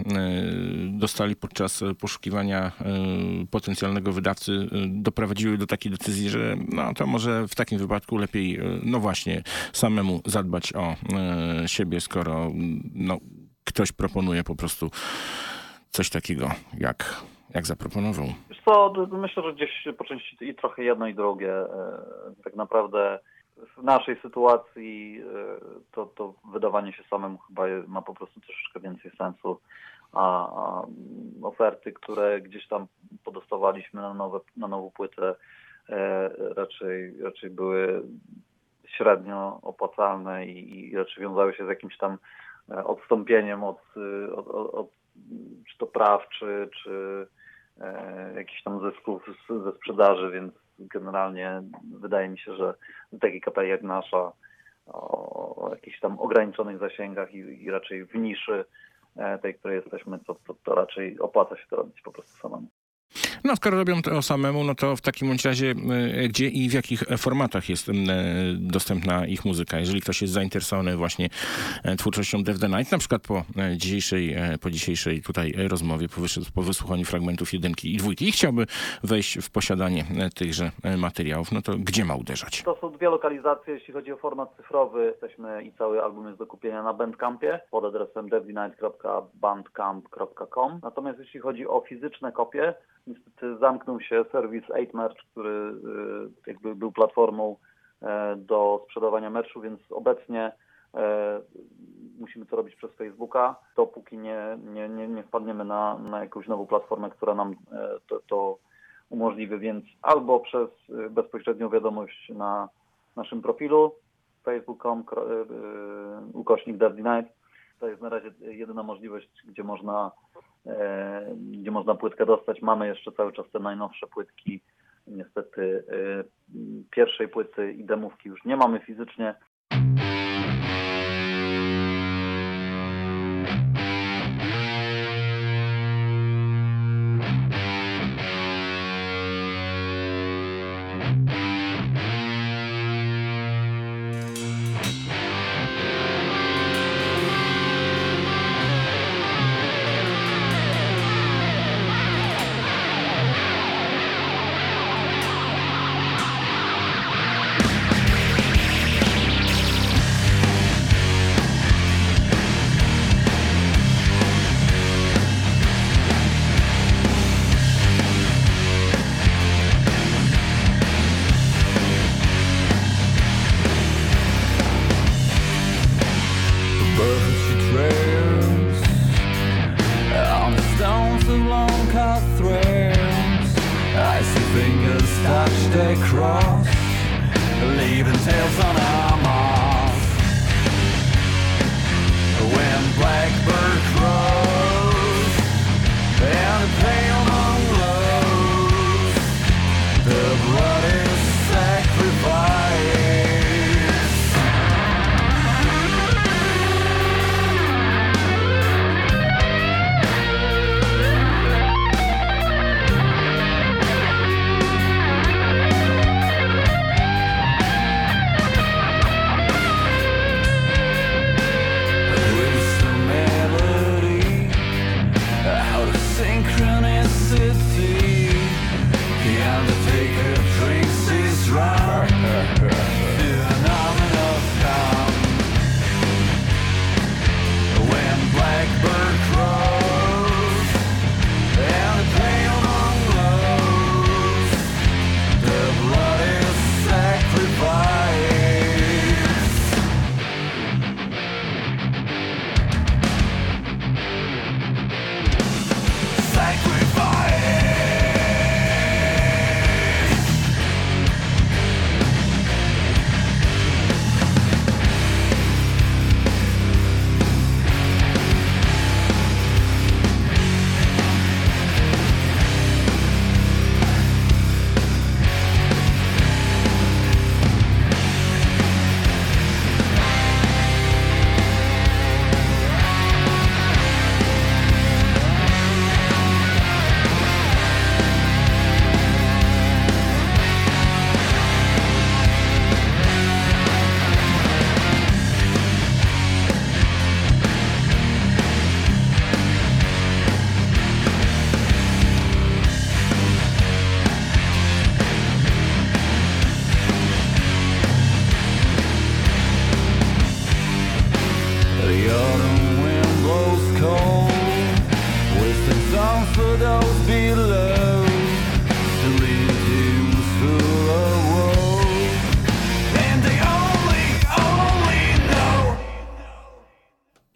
dostali podczas poszukiwania potencjalnego wydawcy, doprowadziły do takiej decyzji, że no to może w takim wypadku lepiej, no właśnie, samemu zadbać o e, siebie, skoro no, ktoś proponuje po prostu coś takiego, jak, jak zaproponował. Co, myślę, że gdzieś po części i trochę jedno i drugie. E, Tak naprawdę w naszej sytuacji e, to, to wydawanie się samemu chyba ma po prostu troszeczkę więcej sensu, a, a oferty, które gdzieś tam podostawaliśmy na, nowe, na nową płytę raczej, raczej były średnio opłacalne i, i raczej wiązały się z jakimś tam e, odstąpieniem od, y, od, od, od czy to praw, czy, czy e, jakichś tam zysków z, ze sprzedaży, więc generalnie wydaje mi się, że kapel jak nasza o, o jakichś tam ograniczonych zasięgach i, i raczej w niszy e, tej, której jesteśmy, to, to, to raczej opłaca się to robić po prostu samemu. No, skoro robią to samemu, no to w takim bądź razie, e, gdzie i w jakich formatach jest e, dostępna ich muzyka? Jeżeli ktoś jest zainteresowany właśnie e, twórczością Dev the Night, na przykład po e, dzisiejszej, e, po dzisiejszej tutaj e, rozmowie, po, wysłuchaniu fragmentów jedynki i dwójki i chciałby wejść w posiadanie e, tychże e, materiałów, no to gdzie ma uderzać? To są dwie lokalizacje, jeśli chodzi o format cyfrowy. Jesteśmy i cały album jest do kupienia na Bandcampie pod adresem devdenight.bandcamp.com. Natomiast jeśli chodzi o fizyczne kopie, niestety zamknął się serwis 8merch, który y, jakby był platformą e, do sprzedawania merchu, więc obecnie e, musimy to robić przez Facebooka, dopóki nie, nie, nie, nie wpadniemy na, na jakąś nową platformę, która nam to, to umożliwi, więc albo przez y, bezpośrednią wiadomość na naszym profilu facebook.com y, y, ukośnik Dirty Night. To jest na razie jedyna możliwość, gdzie można, gdzie można płytkę dostać. Mamy jeszcze cały czas te najnowsze płytki. Niestety y, pierwszej płyty i demówki już nie mamy fizycznie.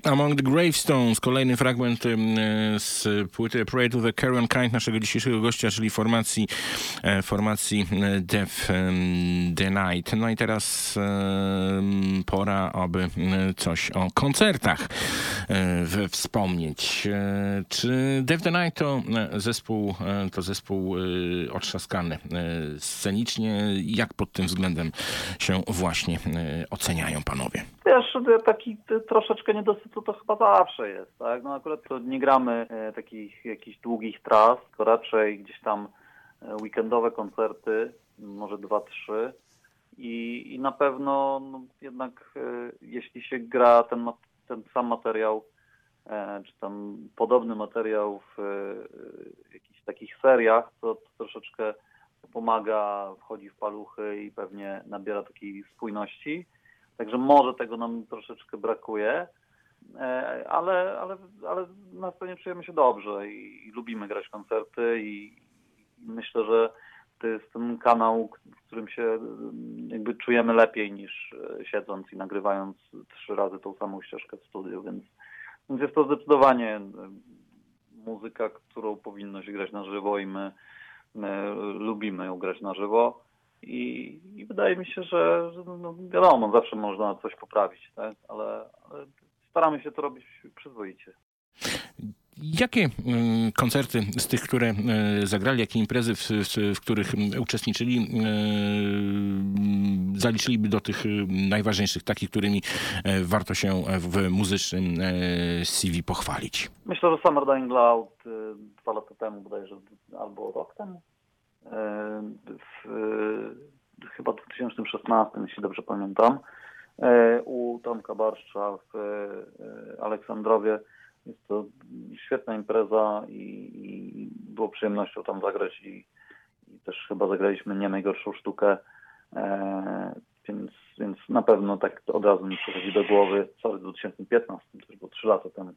Among the Gravestones, kolejny fragment z płyty Pray to the Carrion Kind naszego dzisiejszego gościa, czyli formacji, e, formacji Death the Night. No i teraz pora, aby coś o koncertach wspomnieć. E, Czy Death the Night to e, zespół, e, to zespół e, otrzaskany e, scenicznie? Jak pod tym względem się właśnie e, oceniają panowie? Wiesz, taki troszeczkę niedosytu to chyba zawsze jest, tak? No akurat to nie gramy e, takich jakichś długich tras, to raczej gdzieś tam e, weekendowe koncerty, może dwa, trzy. I, i na pewno no, jednak e, jeśli się gra ten, ten sam materiał, e, czy tam podobny materiał w e, jakichś takich seriach, to, to troszeczkę pomaga, wchodzi w paluchy i pewnie nabiera takiej spójności. Także może tego nam troszeczkę brakuje, e, ale, ale, ale na scenie czujemy się dobrze i, i lubimy grać koncerty i, i myślę, że to jest ten kanał, którym się mm, jakby czujemy lepiej niż e, siedząc i nagrywając trzy razy tą samą ścieżkę w studiu, więc, więc jest to zdecydowanie e, muzyka, którą powinno się grać na żywo i my, my lubimy ją grać na żywo. I, I wydaje mi się, że, no wiadomo, zawsze można coś poprawić, tak? ale, ale staramy się to robić przyzwoicie. Jakie mm, koncerty z tych, które e, zagrali, jakie imprezy, w, w, których mm, uczestniczyli, e, mm, zaliczyliby do tych najważniejszych, takich, którymi e, warto się w muzycznym CV pochwalić? Myślę, że Summer Dying Loud dwa lata temu bodajże, albo rok temu, w, chyba w 2016, jeśli dobrze pamiętam, u Tomka Barszcza w Aleksandrowie. Jest to świetna impreza i, i było przyjemnością tam zagrać i, i też chyba zagraliśmy nie najgorszą sztukę, e, więc, więc na pewno tak od razu mi przychodzi do głowy, w 2015, to było 3 lata temu,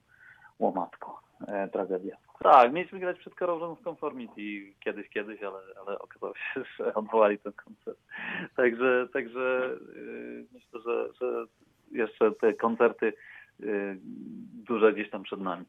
łomatko, e, tragedia. Tak, mieliśmy grać przed Corrosion of Conformity kiedyś, kiedyś, ale, ale okazało się, że odwołali ten koncert. Także, także yy, myślę, że, że jeszcze te koncerty duże gdzieś tam przed nami.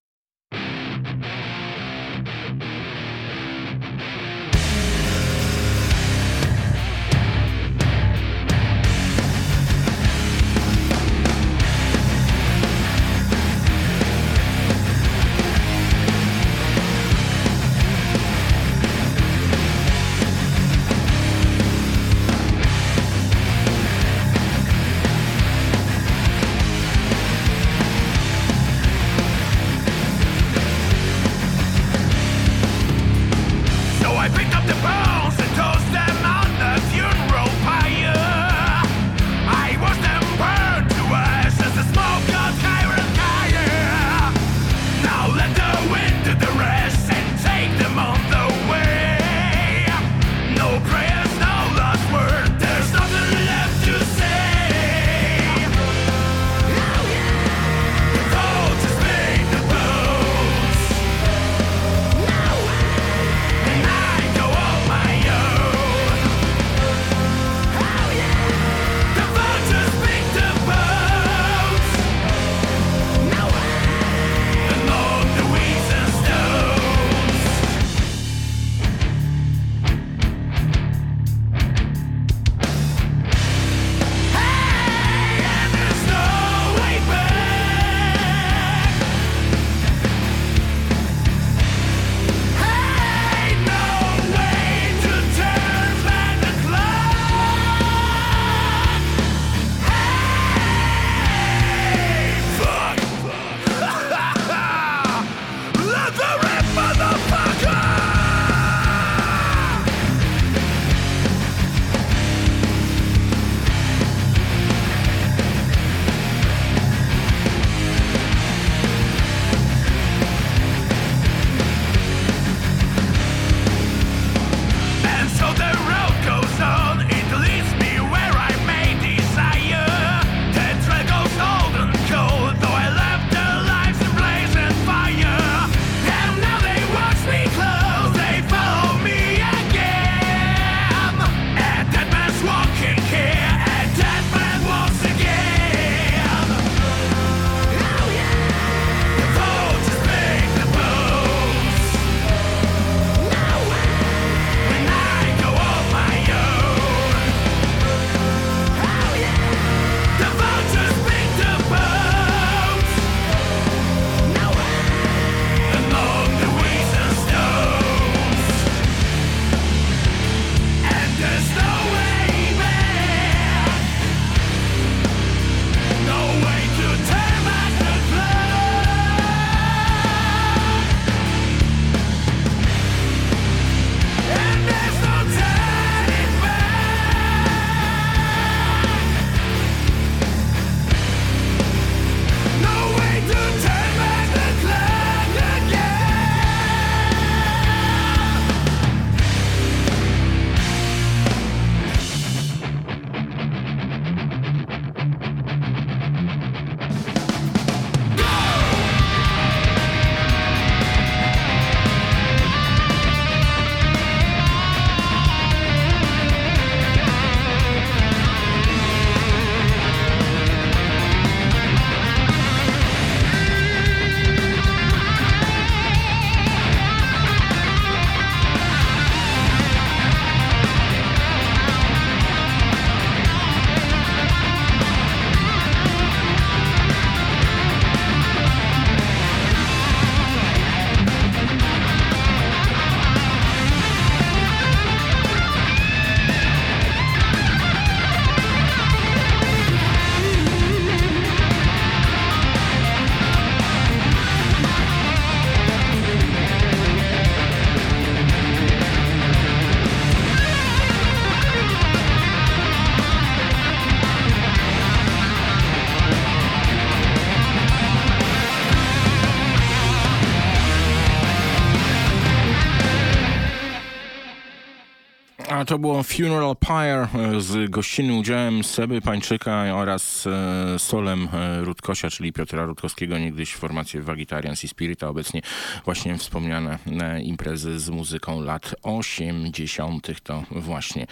To było Funeral Pyre e, z gościnnym udziałem Seby Pańczyka oraz e, Solem e, Rudkosia, czyli Piotra Rudkowskiego, niegdyś formację Wagitarians i Spirit, a obecnie właśnie wspomniane e, imprezy z muzyką lat 80. To właśnie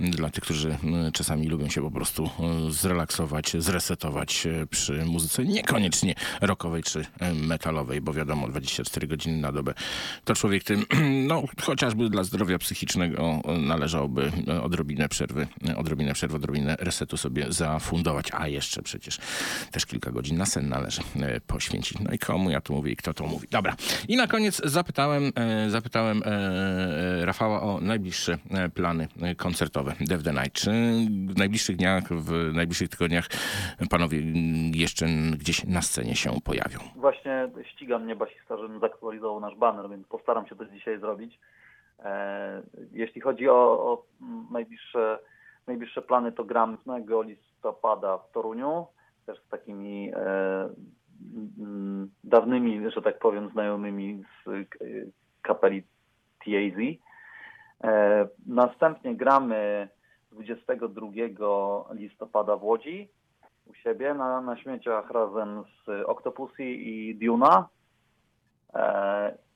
dla tych, którzy czasami lubią się po prostu zrelaksować, zresetować przy muzyce niekoniecznie rockowej czy metalowej, bo wiadomo, 24 godziny na dobę to człowiek tym, no chociażby dla zdrowia psychicznego e, należałoby e, odrobinę przerwy, e, odrobinę przerwy, odrobinę resetu sobie zafundować, a jeszcze przecież też kilka godzin na sen należy e, poświęcić. No i komu ja tu mówię i kto to mówi. Dobra. I na koniec zapytałem, zapytałem Rafała o najbliższe plany koncertowe Dev the Night. Czy w najbliższych dniach, w najbliższych tygodniach panowie jeszcze gdzieś na scenie się pojawią? Właśnie ściga mnie basista, żebym zaktualizował nasz banner, więc postaram się to dzisiaj zrobić. E, jeśli chodzi o, o najbliższe, najbliższe plany, to gram 8 listopada w Toruniu, też z takimi e, mm, dawnymi, że tak powiem, znajomymi z kapeli TAZ. E, następnie gramy 22 listopada w Łodzi u siebie na, na śmieciach razem z Octopussy i Duna.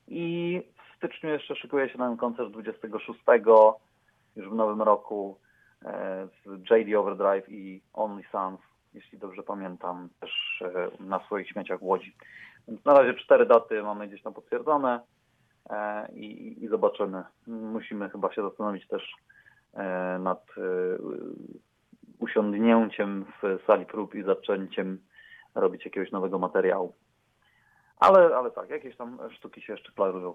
I w styczniu jeszcze szykuje się nam koncert 26 już w nowym roku e, z JD Overdrive i Only Sons, jeśli dobrze pamiętam, też e, na swoich śmieciach w Łodzi. Więc na razie cztery daty mamy gdzieś tam potwierdzone e, i, i zobaczymy. Musimy chyba się zastanowić też nad usiądnięciem w sali prób i zaczęciem robić jakiegoś nowego materiału. Ale, ale tak, jakieś tam sztuki się jeszcze klarują.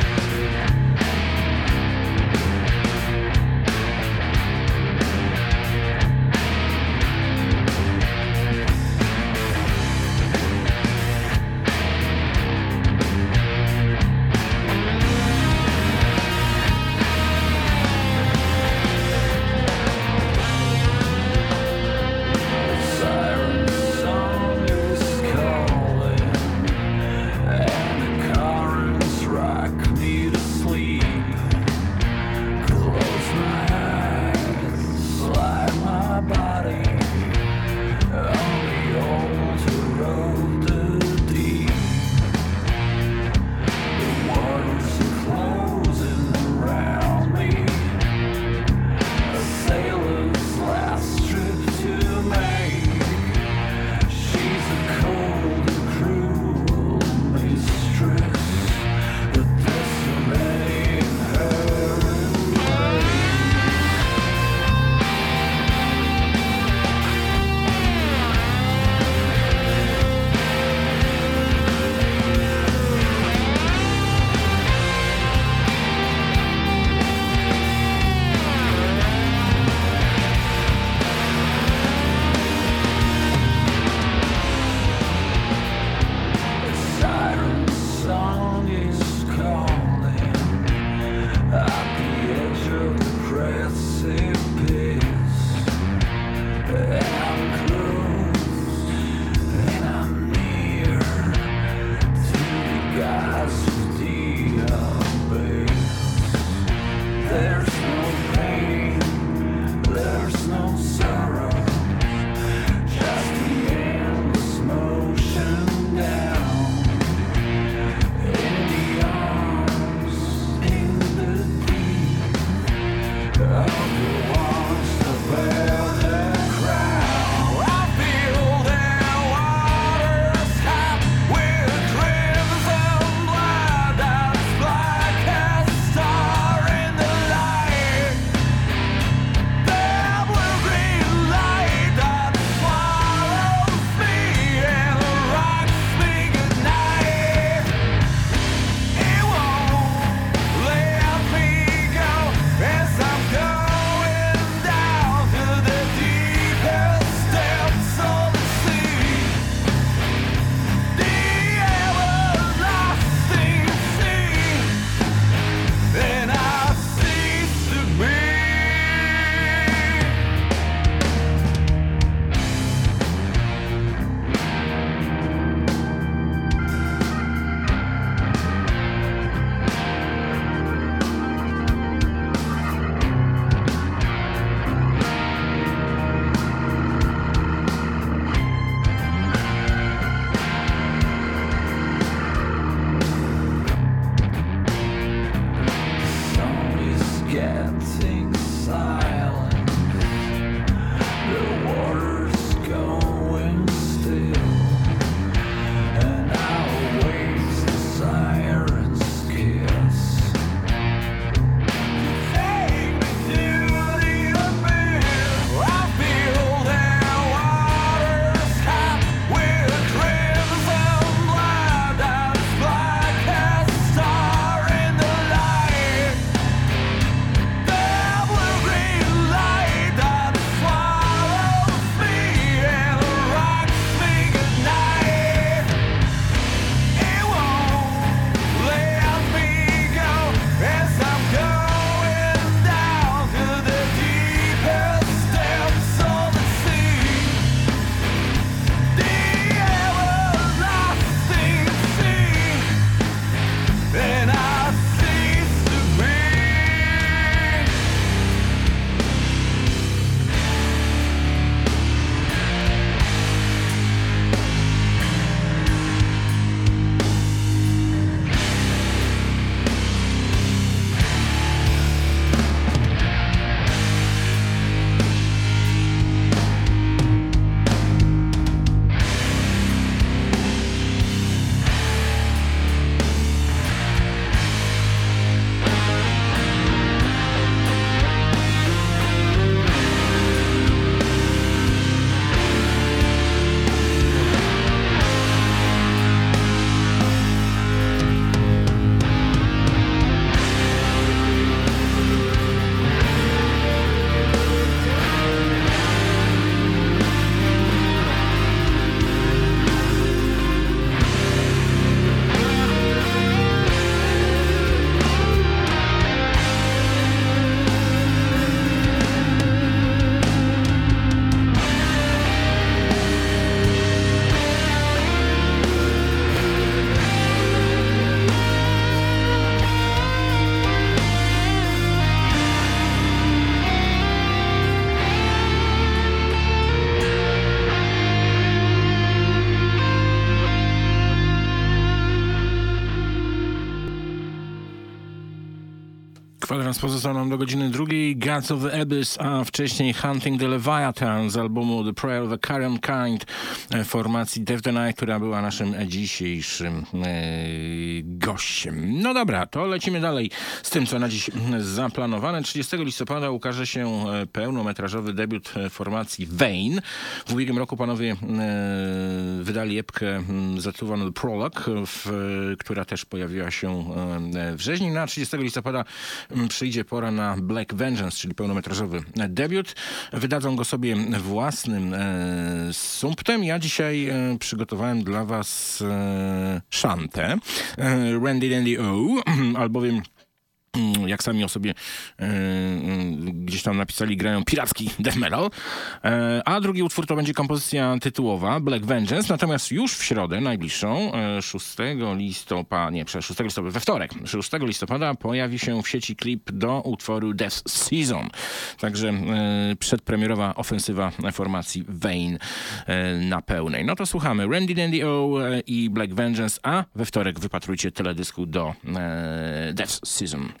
Teraz pozostał nam do godziny drugiej Gods of the Abyss, a wcześniej Hunting the Leviathan z albumu The Prayer of the Carrion Kind e, formacji Death the Night, która była naszym dzisiejszym e, gościem. No dobra, to lecimy dalej z tym, co na dziś zaplanowane. 30 listopada ukaże się e, pełnometrażowy debiut formacji Vane. W ubiegłym roku panowie wydali epkę zatytułowaną w, która też pojawiła się w rzeźni. Na 30 listopada mm, przyjdzie pora na Black Vengeance, czyli pełnometrażowy debiut. Wydadzą go sobie własnym e, sumptem. Ja dzisiaj e, przygotowałem dla was e, szantę e, Randy Dandy O, albowiem jak sami o sobie e, e, gdzieś tam napisali, grają piracki death metal. E, a drugi utwór to będzie kompozycja tytułowa Black Vengeance. Natomiast już w środę najbliższą, e, 6 listopada, nie, przepraszam, 6 listopada, we wtorek, 6 listopada pojawi się w sieci klip do utworu Death Season. Także e, przedpremierowa ofensywa formacji e, na pełnej. No to słuchamy Randy Dandy O e, i Black Vengeance, a we wtorek wypatrujcie teledysku do e, Death Season.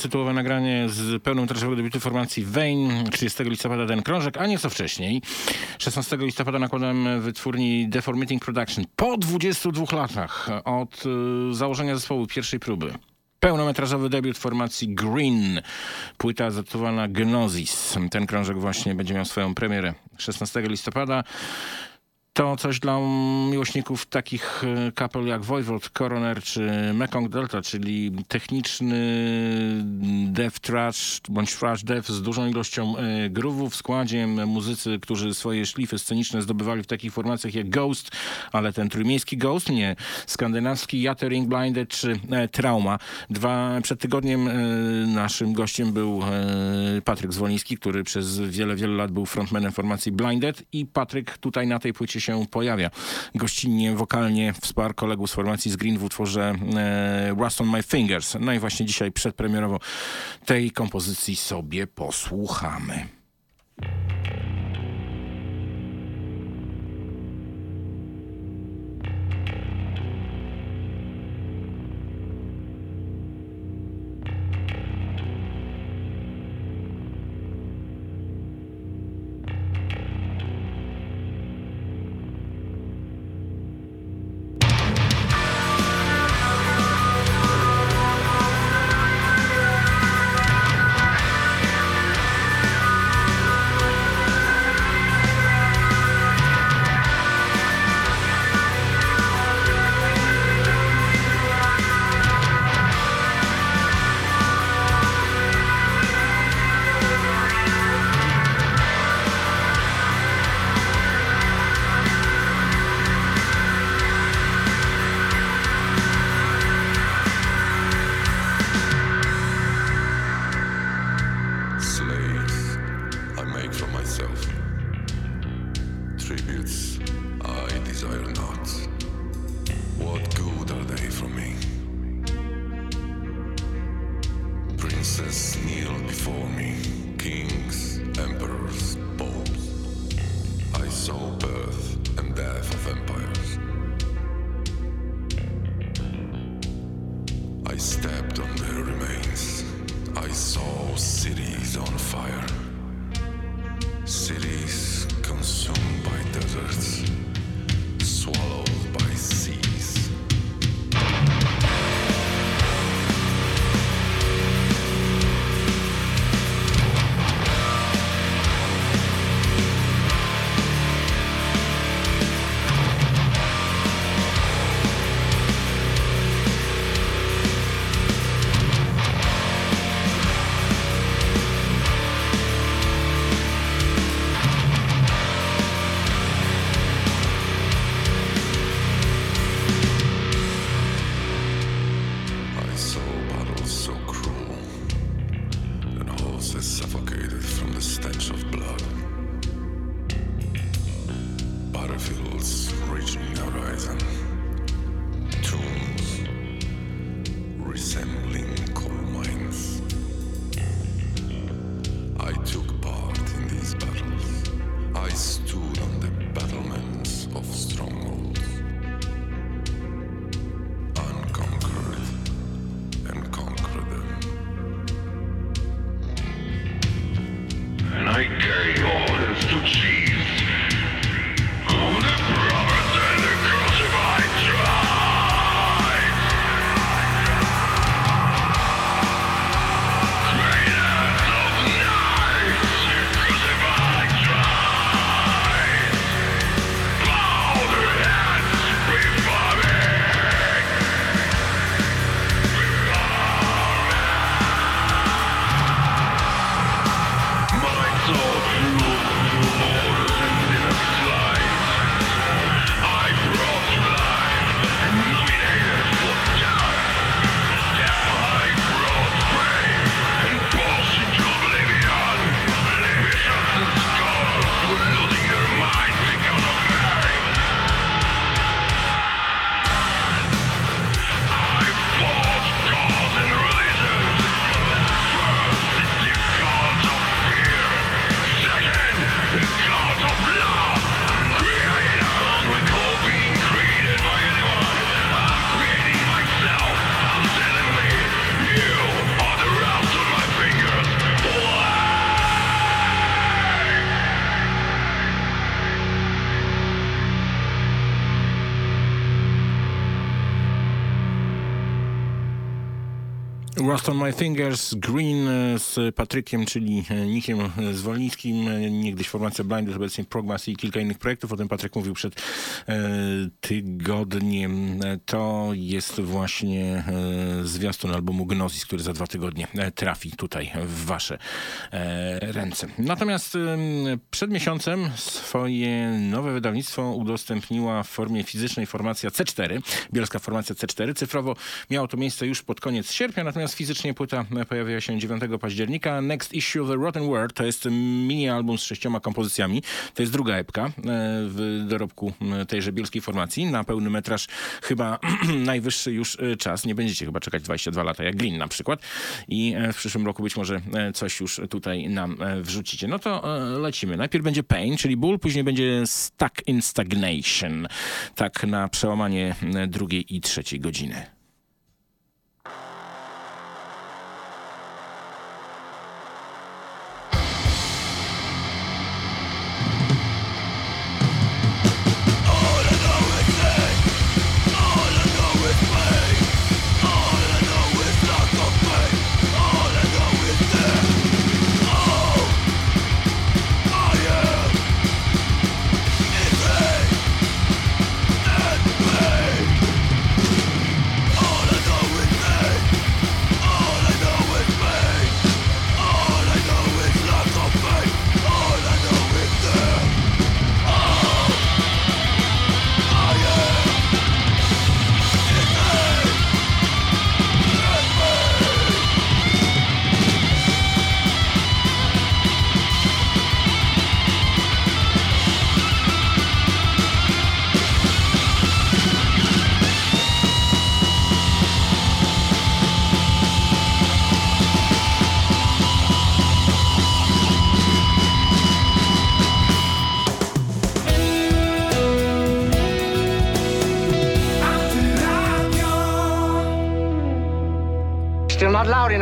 Vengeance, tytułowe nagranie z pełną traszowego debiutu formacji Vane 30 listopada ten krążek, a nieco wcześniej. 16 listopada nakładem wytwórni Deformating Production. Po 22 latach od y, założenia zespołu pierwszej próby. Pełnometrażowy debiut formacji Green. Płyta zatytułowana Gnosis. Ten krążek właśnie będzie miał swoją premierę 16 listopada. To coś dla miłośników takich e, kapel jak Voivod, Coroner czy Mekong Delta, czyli techniczny death trash bądź trash death z dużą ilością e, groovów w składzie. Muzycy, którzy swoje szlify sceniczne zdobywali w takich formacjach jak Ghost, ale ten trójmiejski Ghost, nie skandynawski Yattering Blinded czy e, Trauma. Dwa, przed tygodniem naszym gościem był Patryk Zwoliński, który przez wiele, wiele lat był frontmanem formacji Blinded i Patryk tutaj na tej płycie się pojawia. Gościnnie, wokalnie wsparł kolegów z formacji z Green w utworze e, Rust on My Fingers. No i właśnie dzisiaj przedpremierowo tej kompozycji sobie posłuchamy. Rust on My Fingers, Green e, z Patrykiem, czyli e, Nikiem Zwolnickim, e, niegdyś formacja Blinded, obecnie Progmas i kilka innych projektów. O tym Patryk mówił przed e, tygodniem. To jest właśnie e, zwiastun albumu Gnosis, który za dwa tygodnie trafi tutaj w wasze e, ręce. Natomiast przed miesiącem swoje nowe wydawnictwo udostępniła w formie fizycznej formacja C4, bielska formacja C4. Cyfrowo miało to miejsce już pod koniec sierpnia, natomiast fizycznie płyta pojawiła się 9 października. Next Issue The Rotten World to jest mini album z sześcioma kompozycjami. To jest druga epka e, w dorobku m, tejże bielskiej formacji. Na pełny metraż chyba najwyższy już e, czas. Nie będziecie chyba czekać 22 lata jak Green na przykład. I e, w przyszłym roku być może e, coś już tutaj nam e, wrzucicie. No to e, lecimy. Najpierw będzie Pain, czyli ból, później będzie Stuck in Stagnation. Tak na przełamanie e, drugiej i trzeciej godziny.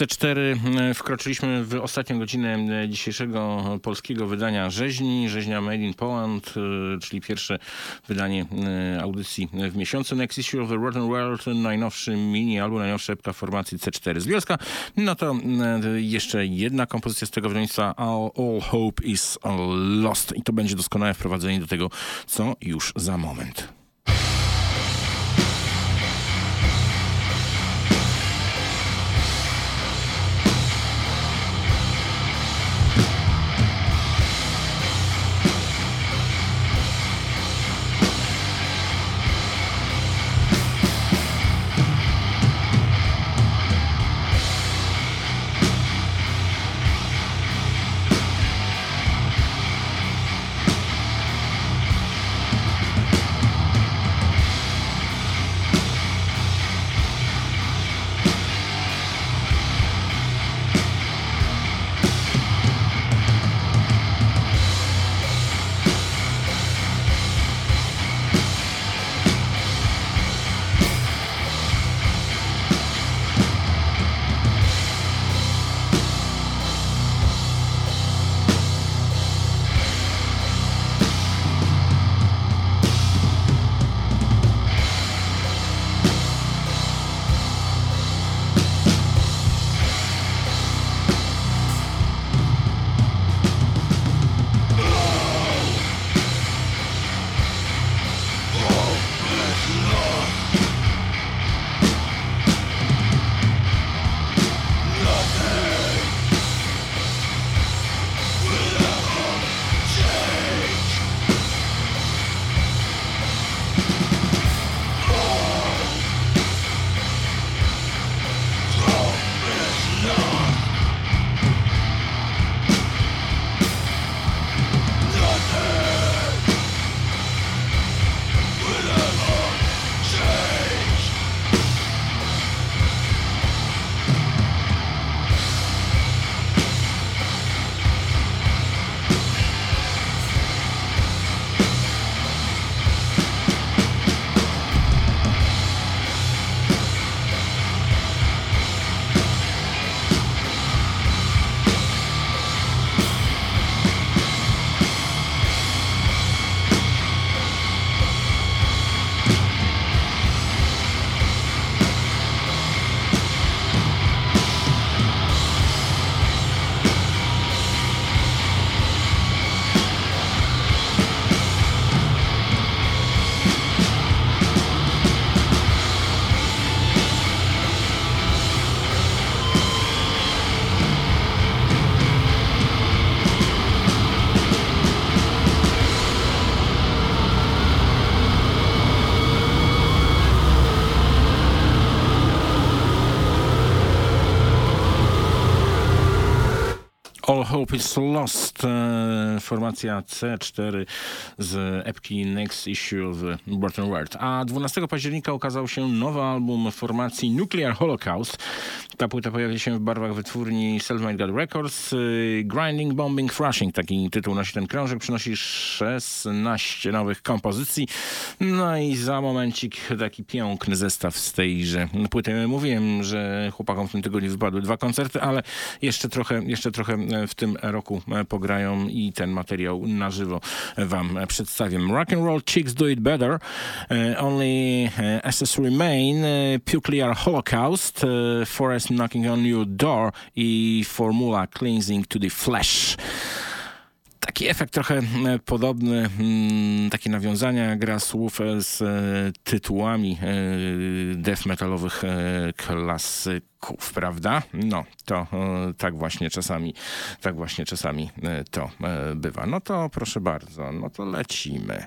I tak, z C4 e, wkroczyliśmy w ostatnią godzinę e, dzisiejszego polskiego wydania Rzeźni, Rzeźnia Made in Poland, e, czyli pierwsze wydanie audycji w miesiącu. Next Issue of the Rotten World, najnowszy mini albo najnowsza epka formacji C4 z Bielska. No to jeszcze jedna kompozycja z tego wydawnictwa, All, All Hope is Lost. I to będzie doskonałe wprowadzenie do tego, co już za moment. Hope is Lost. E, Formacja C4 z epki Next Issue z Burton World. A 12 października ukazał się nowy album formacji Nuclear Holocaust. Ta płyta pojawi się w barwach wytwórni Self-Made God Records. E, Grinding, Bombing, Thrashing. Taki tytuł nosi ten krążek. Przynosi 16 nowych kompozycji. No i za momencik taki piękny zestaw z tejże płyty. Mówiłem, że chłopakom w tym tygodniu wypadły dwa koncerty, ale jeszcze trochę, jeszcze trochę w tym roku pograją i ten materiał na żywo wam przedstawię. Rock and Roll Chicks Do It Better, e, Only e, SS Remain, e, Nuclear Holocaust, e, Forest Knocking on Your Door i Formula Cleansing to the Flesh. Taki efekt trochę e, podobny, mm, takie nawiązania, gra słów e, z e, tytułami death metalowych klasyków, prawda? No, to tak właśnie czasami, tak właśnie czasami to bywa. No to proszę bardzo, no to lecimy.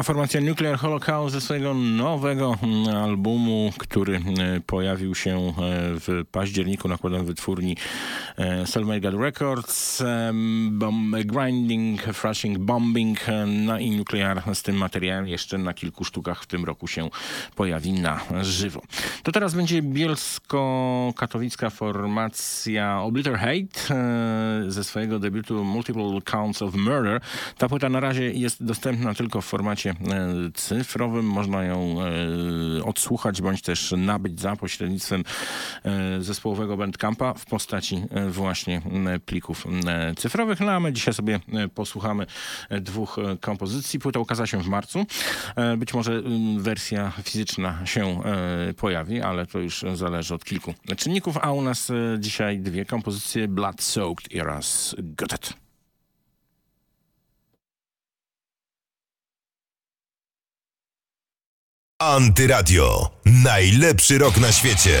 Była formacja Nuclear Holocaust ze swojego nowego mm, albumu, który e, pojawił się e, w październiku nakładem wytwórni e, Selmade God Records. Bomb, grinding, Thrashing, Bombing no i Nuclear z tym materiałem jeszcze na kilku sztukach w tym roku się pojawi na żywo. To teraz będzie bielsko-katowicka formacja Obliter Hate e, ze swojego debiutu Multiple Counts of Murder. Ta płyta na razie jest dostępna tylko w formacie e, cyfrowym. Można ją e, odsłuchać bądź też nabyć za pośrednictwem zespołowego Bandcampa w postaci właśnie plików cyfrowych. No a my dzisiaj sobie posłuchamy dwóch kompozycji. Płyta ukazała się w marcu. Być może wersja fizyczna się pojawi, ale to już zależy od kilku czynników. A u nas e, dzisiaj dwie kompozycje Blood Soaked Eras Got It. Antyradio. Najlepszy rok na świecie.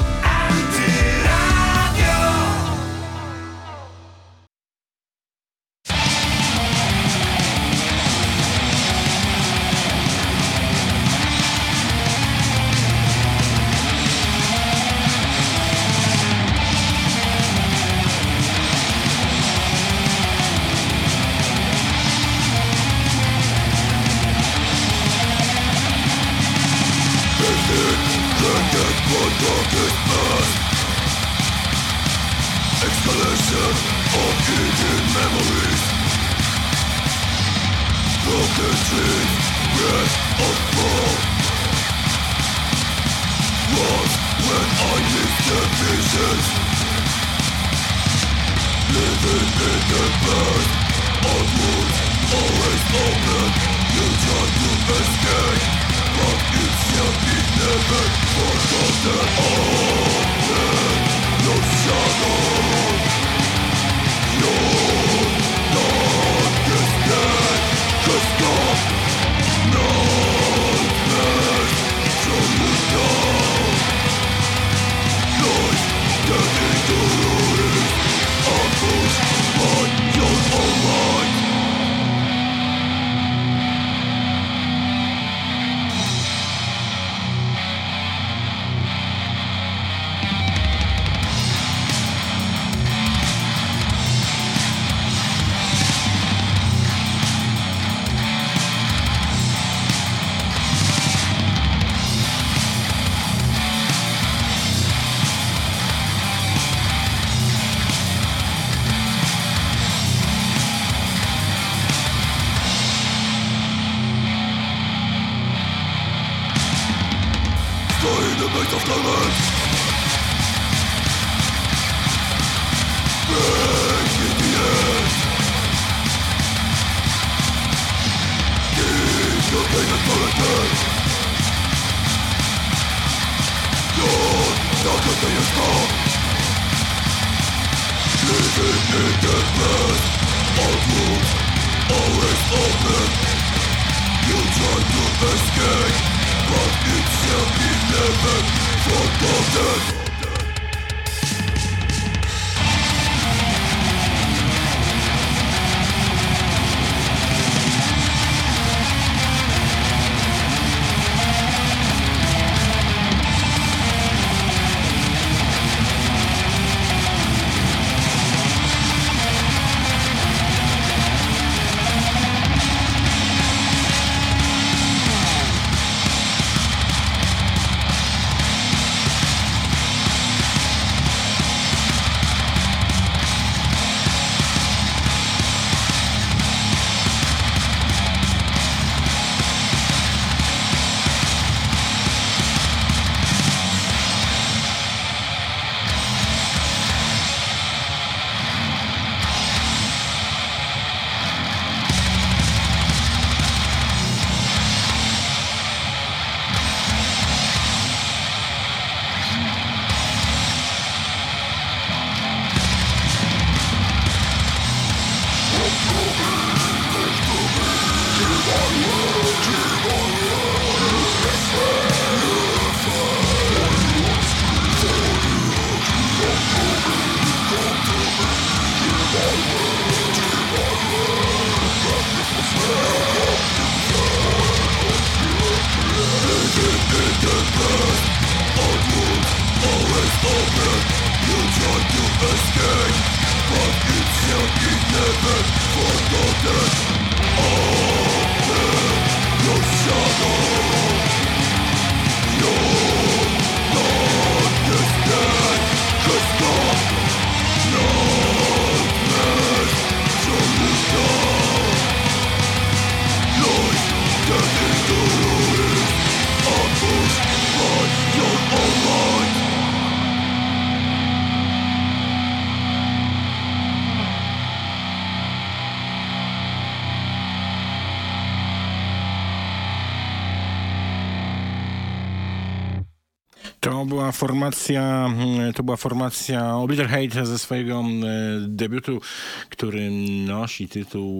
Formacja, mm, to była formacja Obliter Hate ze swojego mm, debiutu, który nosi tytuł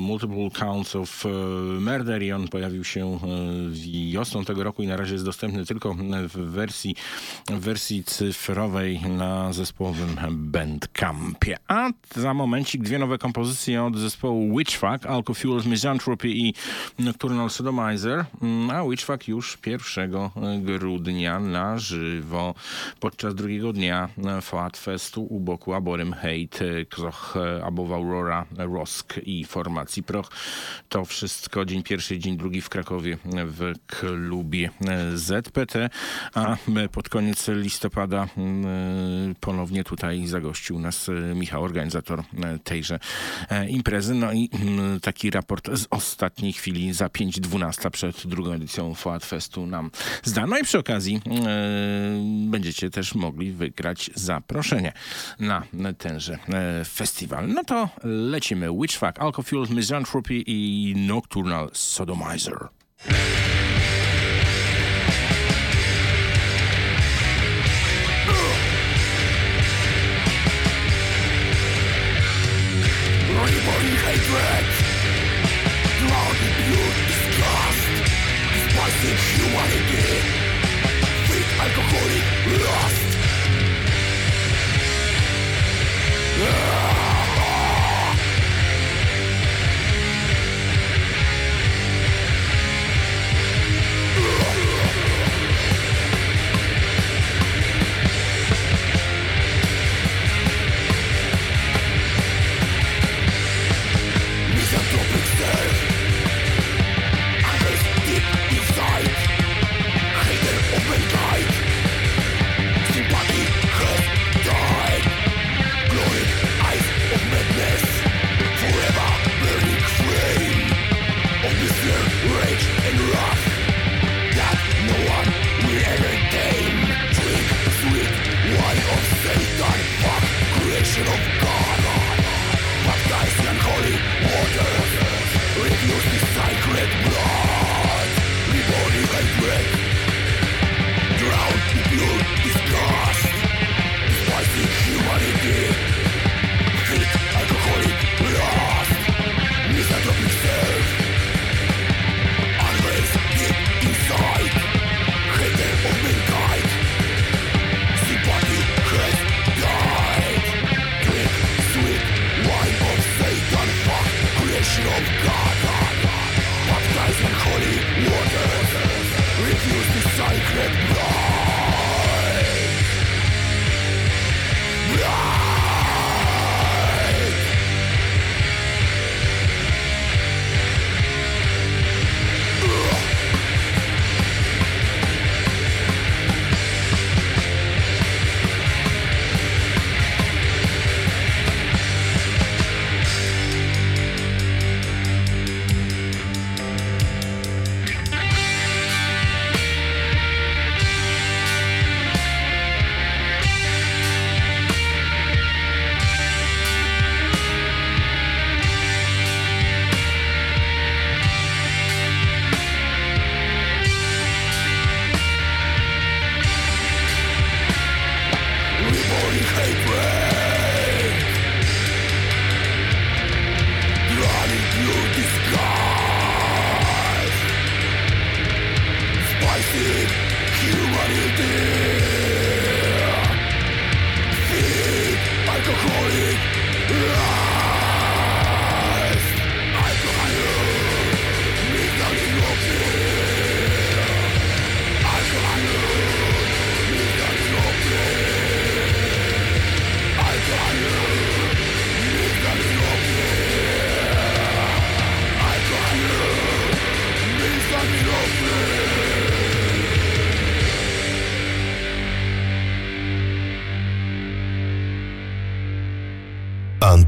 Multiple Counts of e, Murder i on pojawił się e, wiosną tego roku i na razie jest dostępny tylko w wersji, w wersji cyfrowej na zespołowym Bandcampie. A za momencik dwie nowe kompozycje od zespołu Witchfuck, Alcofuels Misanthropy i Nocturnal Sodomizer, Mm, a Witchfuck już 1 grudnia na żywo podczas drugiego dnia Fat Festu u boku Aborym Hate, Kroch, Abow Aurora, Rosk i formacji Proch. To wszystko dzień pierwszy, dzień drugi w Krakowie w klubie ZPT, a pod koniec listopada mm, ponownie tutaj zagościł nas Michał, organizator tejże e, imprezy. No i mm, taki raport z ostatniej chwili za 5.12 przed drugą edycją Fat Festu nam zdano i przy okazji będziecie też mogli wygrać zaproszenie na tenże e, festiwal. No to lecimy. Witchfuck, Alcofuel, Misanthropy i Nocturnal Sodomizer. you wanna get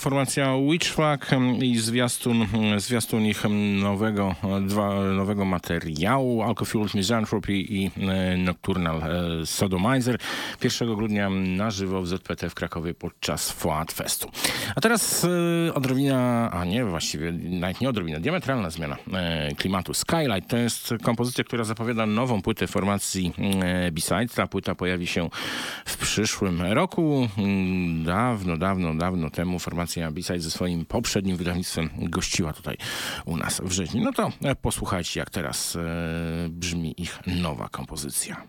Formacja Witchflag i zwiastun, zwiastun ich nowego, dwa, nowego materiału Alcofuels Misanthropy i e, Nocturnal e, Sodomizer 1 grudnia na żywo w ZPT w Krakowie podczas Foat Festu. A teraz e, odrobina, a nie właściwie, nawet nie odrobina, diametralna zmiana klimatu. Skylight to jest kompozycja, która zapowiada nową płytę formacji B-Side. Ta płyta pojawi się przyszłym roku. Mm, Dawno, dawno, dawno temu formacja B-Side ze swoim poprzednim wydawnictwem gościła tutaj u nas w Rzeźni. No to e, posłuchajcie, jak teraz e, brzmi ich nowa kompozycja.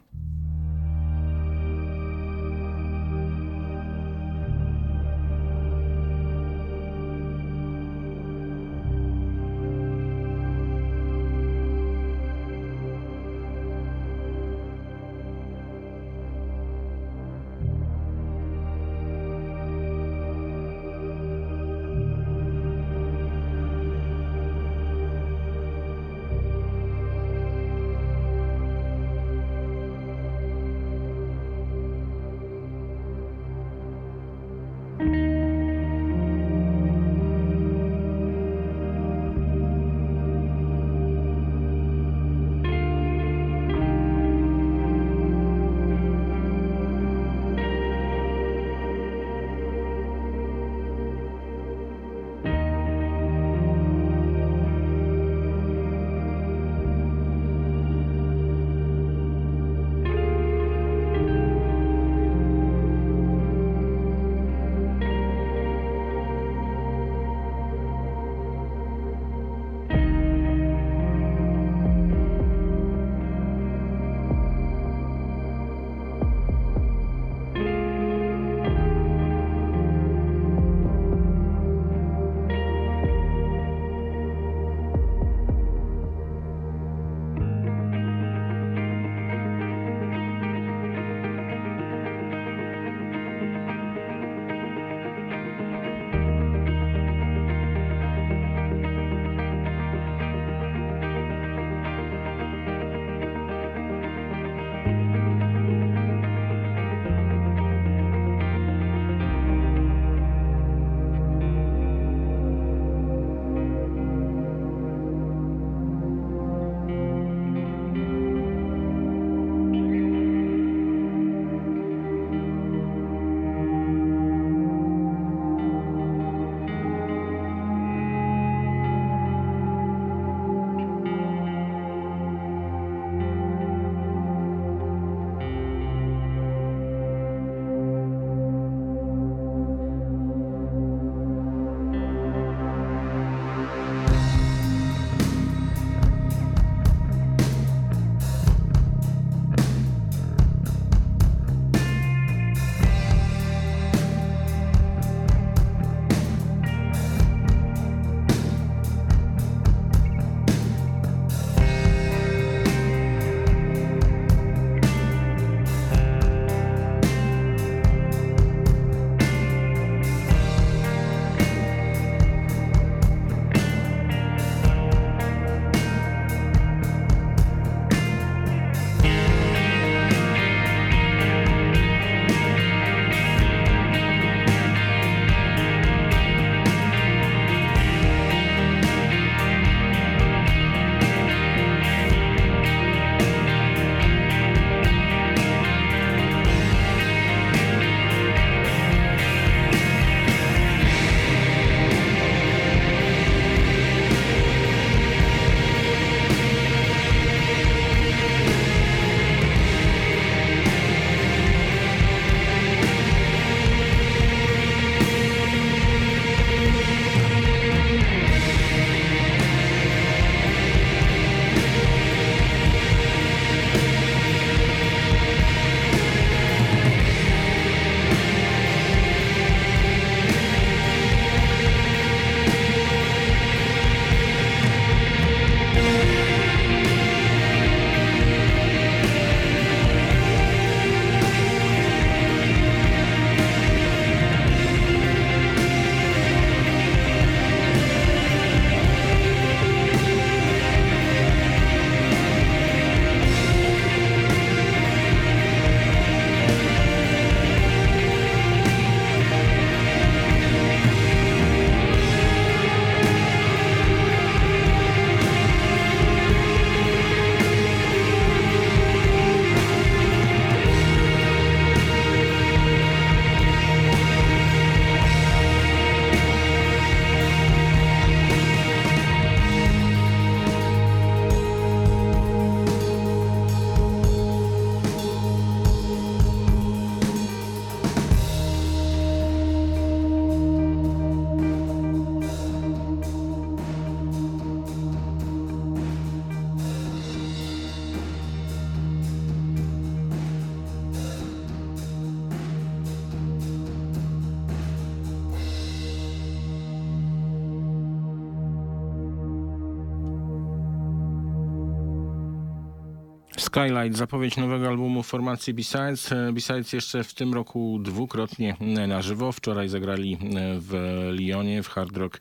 Skylight, zapowiedź nowego albumu formacji Besides. E, Besides jeszcze w tym roku dwukrotnie na żywo. Wczoraj zagrali w Lyonie, w Hard Rock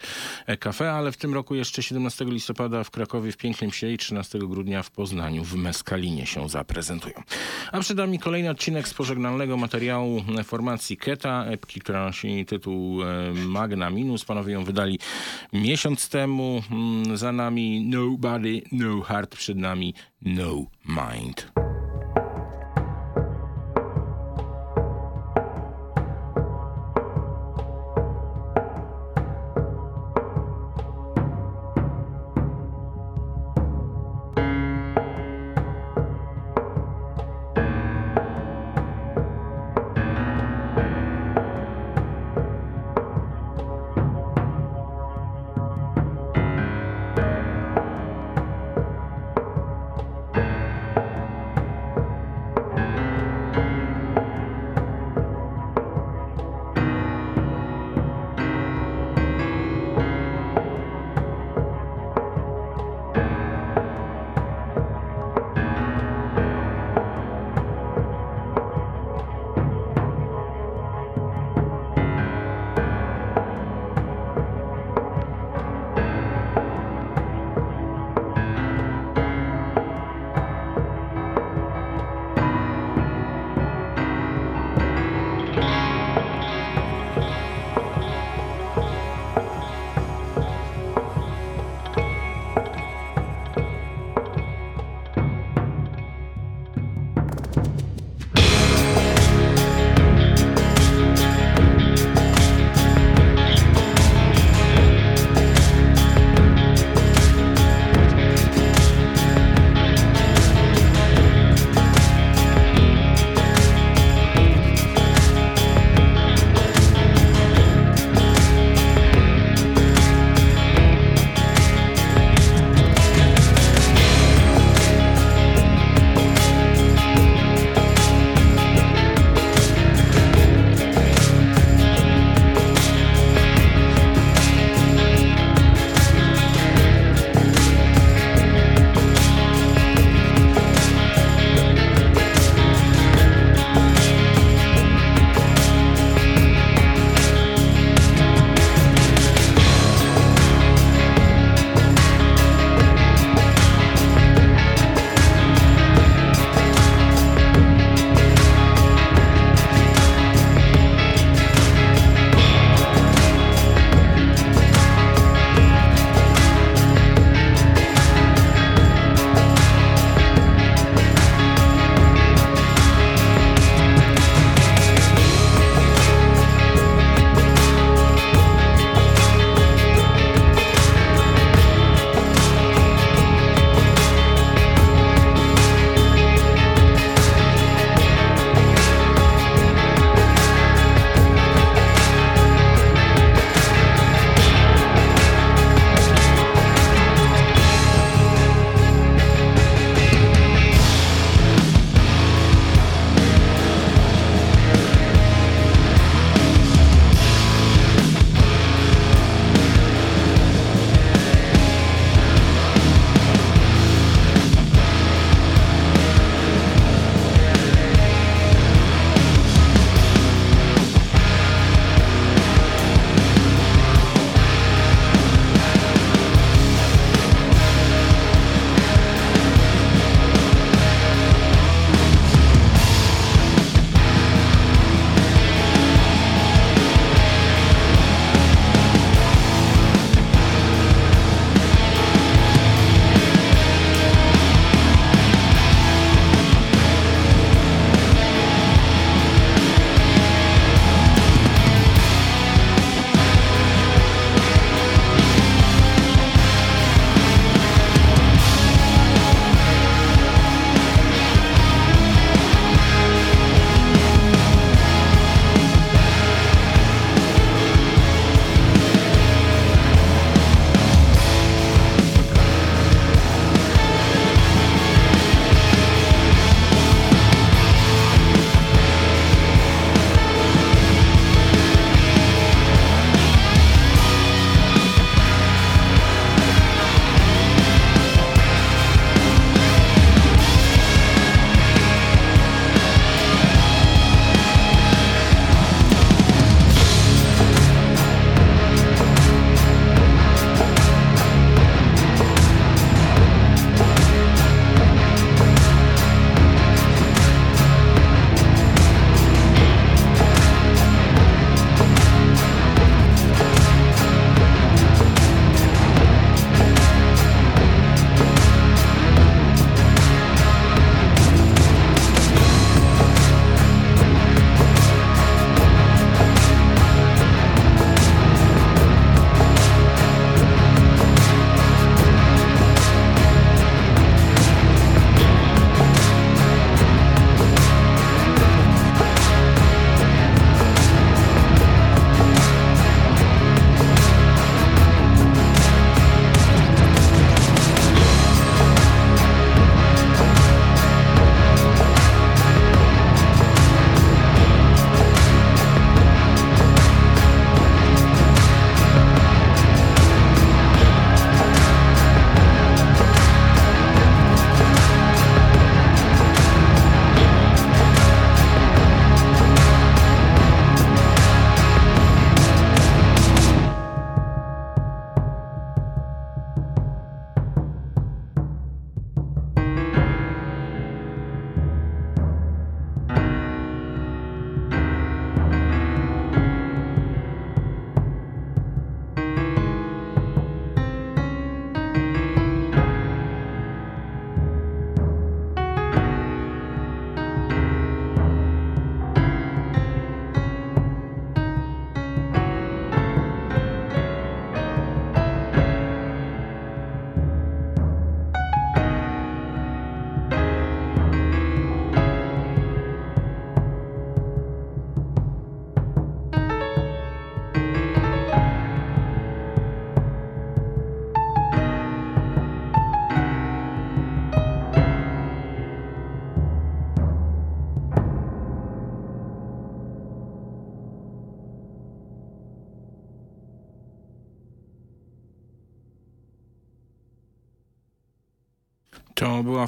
Cafe, ale w tym roku jeszcze 17 listopada w Krakowie w Pięknym Psie i 13 grudnia w Poznaniu w Meskalinie się zaprezentują. A przed nami kolejny odcinek z pożegnalnego materiału formacji Keta, epki, która nosi tytuł e, Magna Minus. Panowie ją wydali miesiąc temu. Mm, Za nami Nobody, No Heart, przed nami No Mind.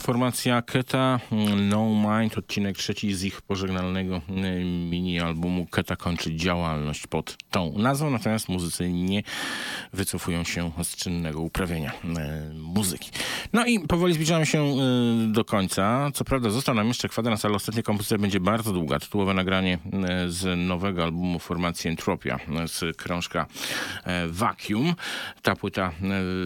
Formacja Keta No Mind, odcinek trzeci z ich pożegnalnego e, mini-albumu. Keta kończy działalność pod tą nazwą, natomiast muzycy nie wycofują się z czynnego uprawiania e, muzyki. No i powoli zbliżamy się do końca. Co prawda został nam jeszcze kwadrans, ale ostatnia kompozycja będzie bardzo długa. Tytułowe nagranie z nowego albumu formacji Entropia, z krążka e, Vacuum. Ta płyta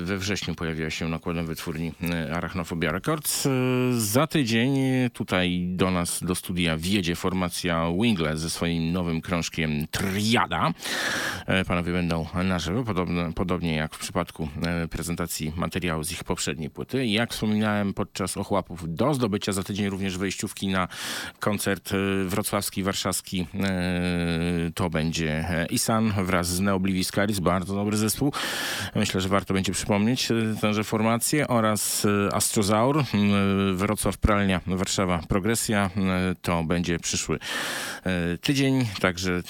we wrześniu pojawiła się nakładem wytwórni Arachnofobia Records. E, Za tydzień tutaj do nas, do studia wjedzie formacja Wingle ze swoim nowym krążkiem Triada. E, Panowie będą na żywo, podobne, podobnie jak w przypadku e, prezentacji materiału z ich poprzedniej płyty. Jak wspominałem podczas ochłapów do zdobycia za tydzień również wejściówki na koncert wrocławski, warszawski. To będzie Isan wraz z Neoblivis Caris, bardzo dobry zespół. Myślę, że warto będzie przypomnieć tęże formację oraz Astrozaur, m, Wrocław Pralnia, Warszawa Progresja. E, To będzie przyszły e, tydzień, także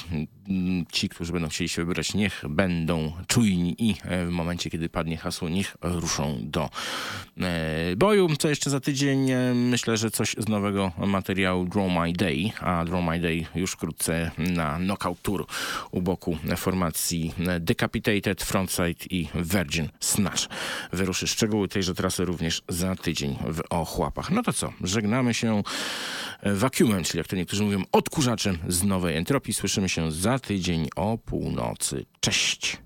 ci, którzy będą chcieli się wybrać, niech będą czujni i e, w momencie, kiedy padnie hasło, niech ruszą do e, boju. Co jeszcze za tydzień? E, Myślę, że coś z nowego materiału Draw My Day, a Draw My Day już wkrótce na Knockout Tour u boku formacji Decapitated, Frontside i Virgin Snatch. Wyruszy szczegóły tejże trasy również za tydzień w Ochłapach. No to co? Żegnamy się wacuumem, czyli jak to niektórzy mówią, odkurzaczem z nowej entropii. Słyszymy się za tydzień o północy. Cześć!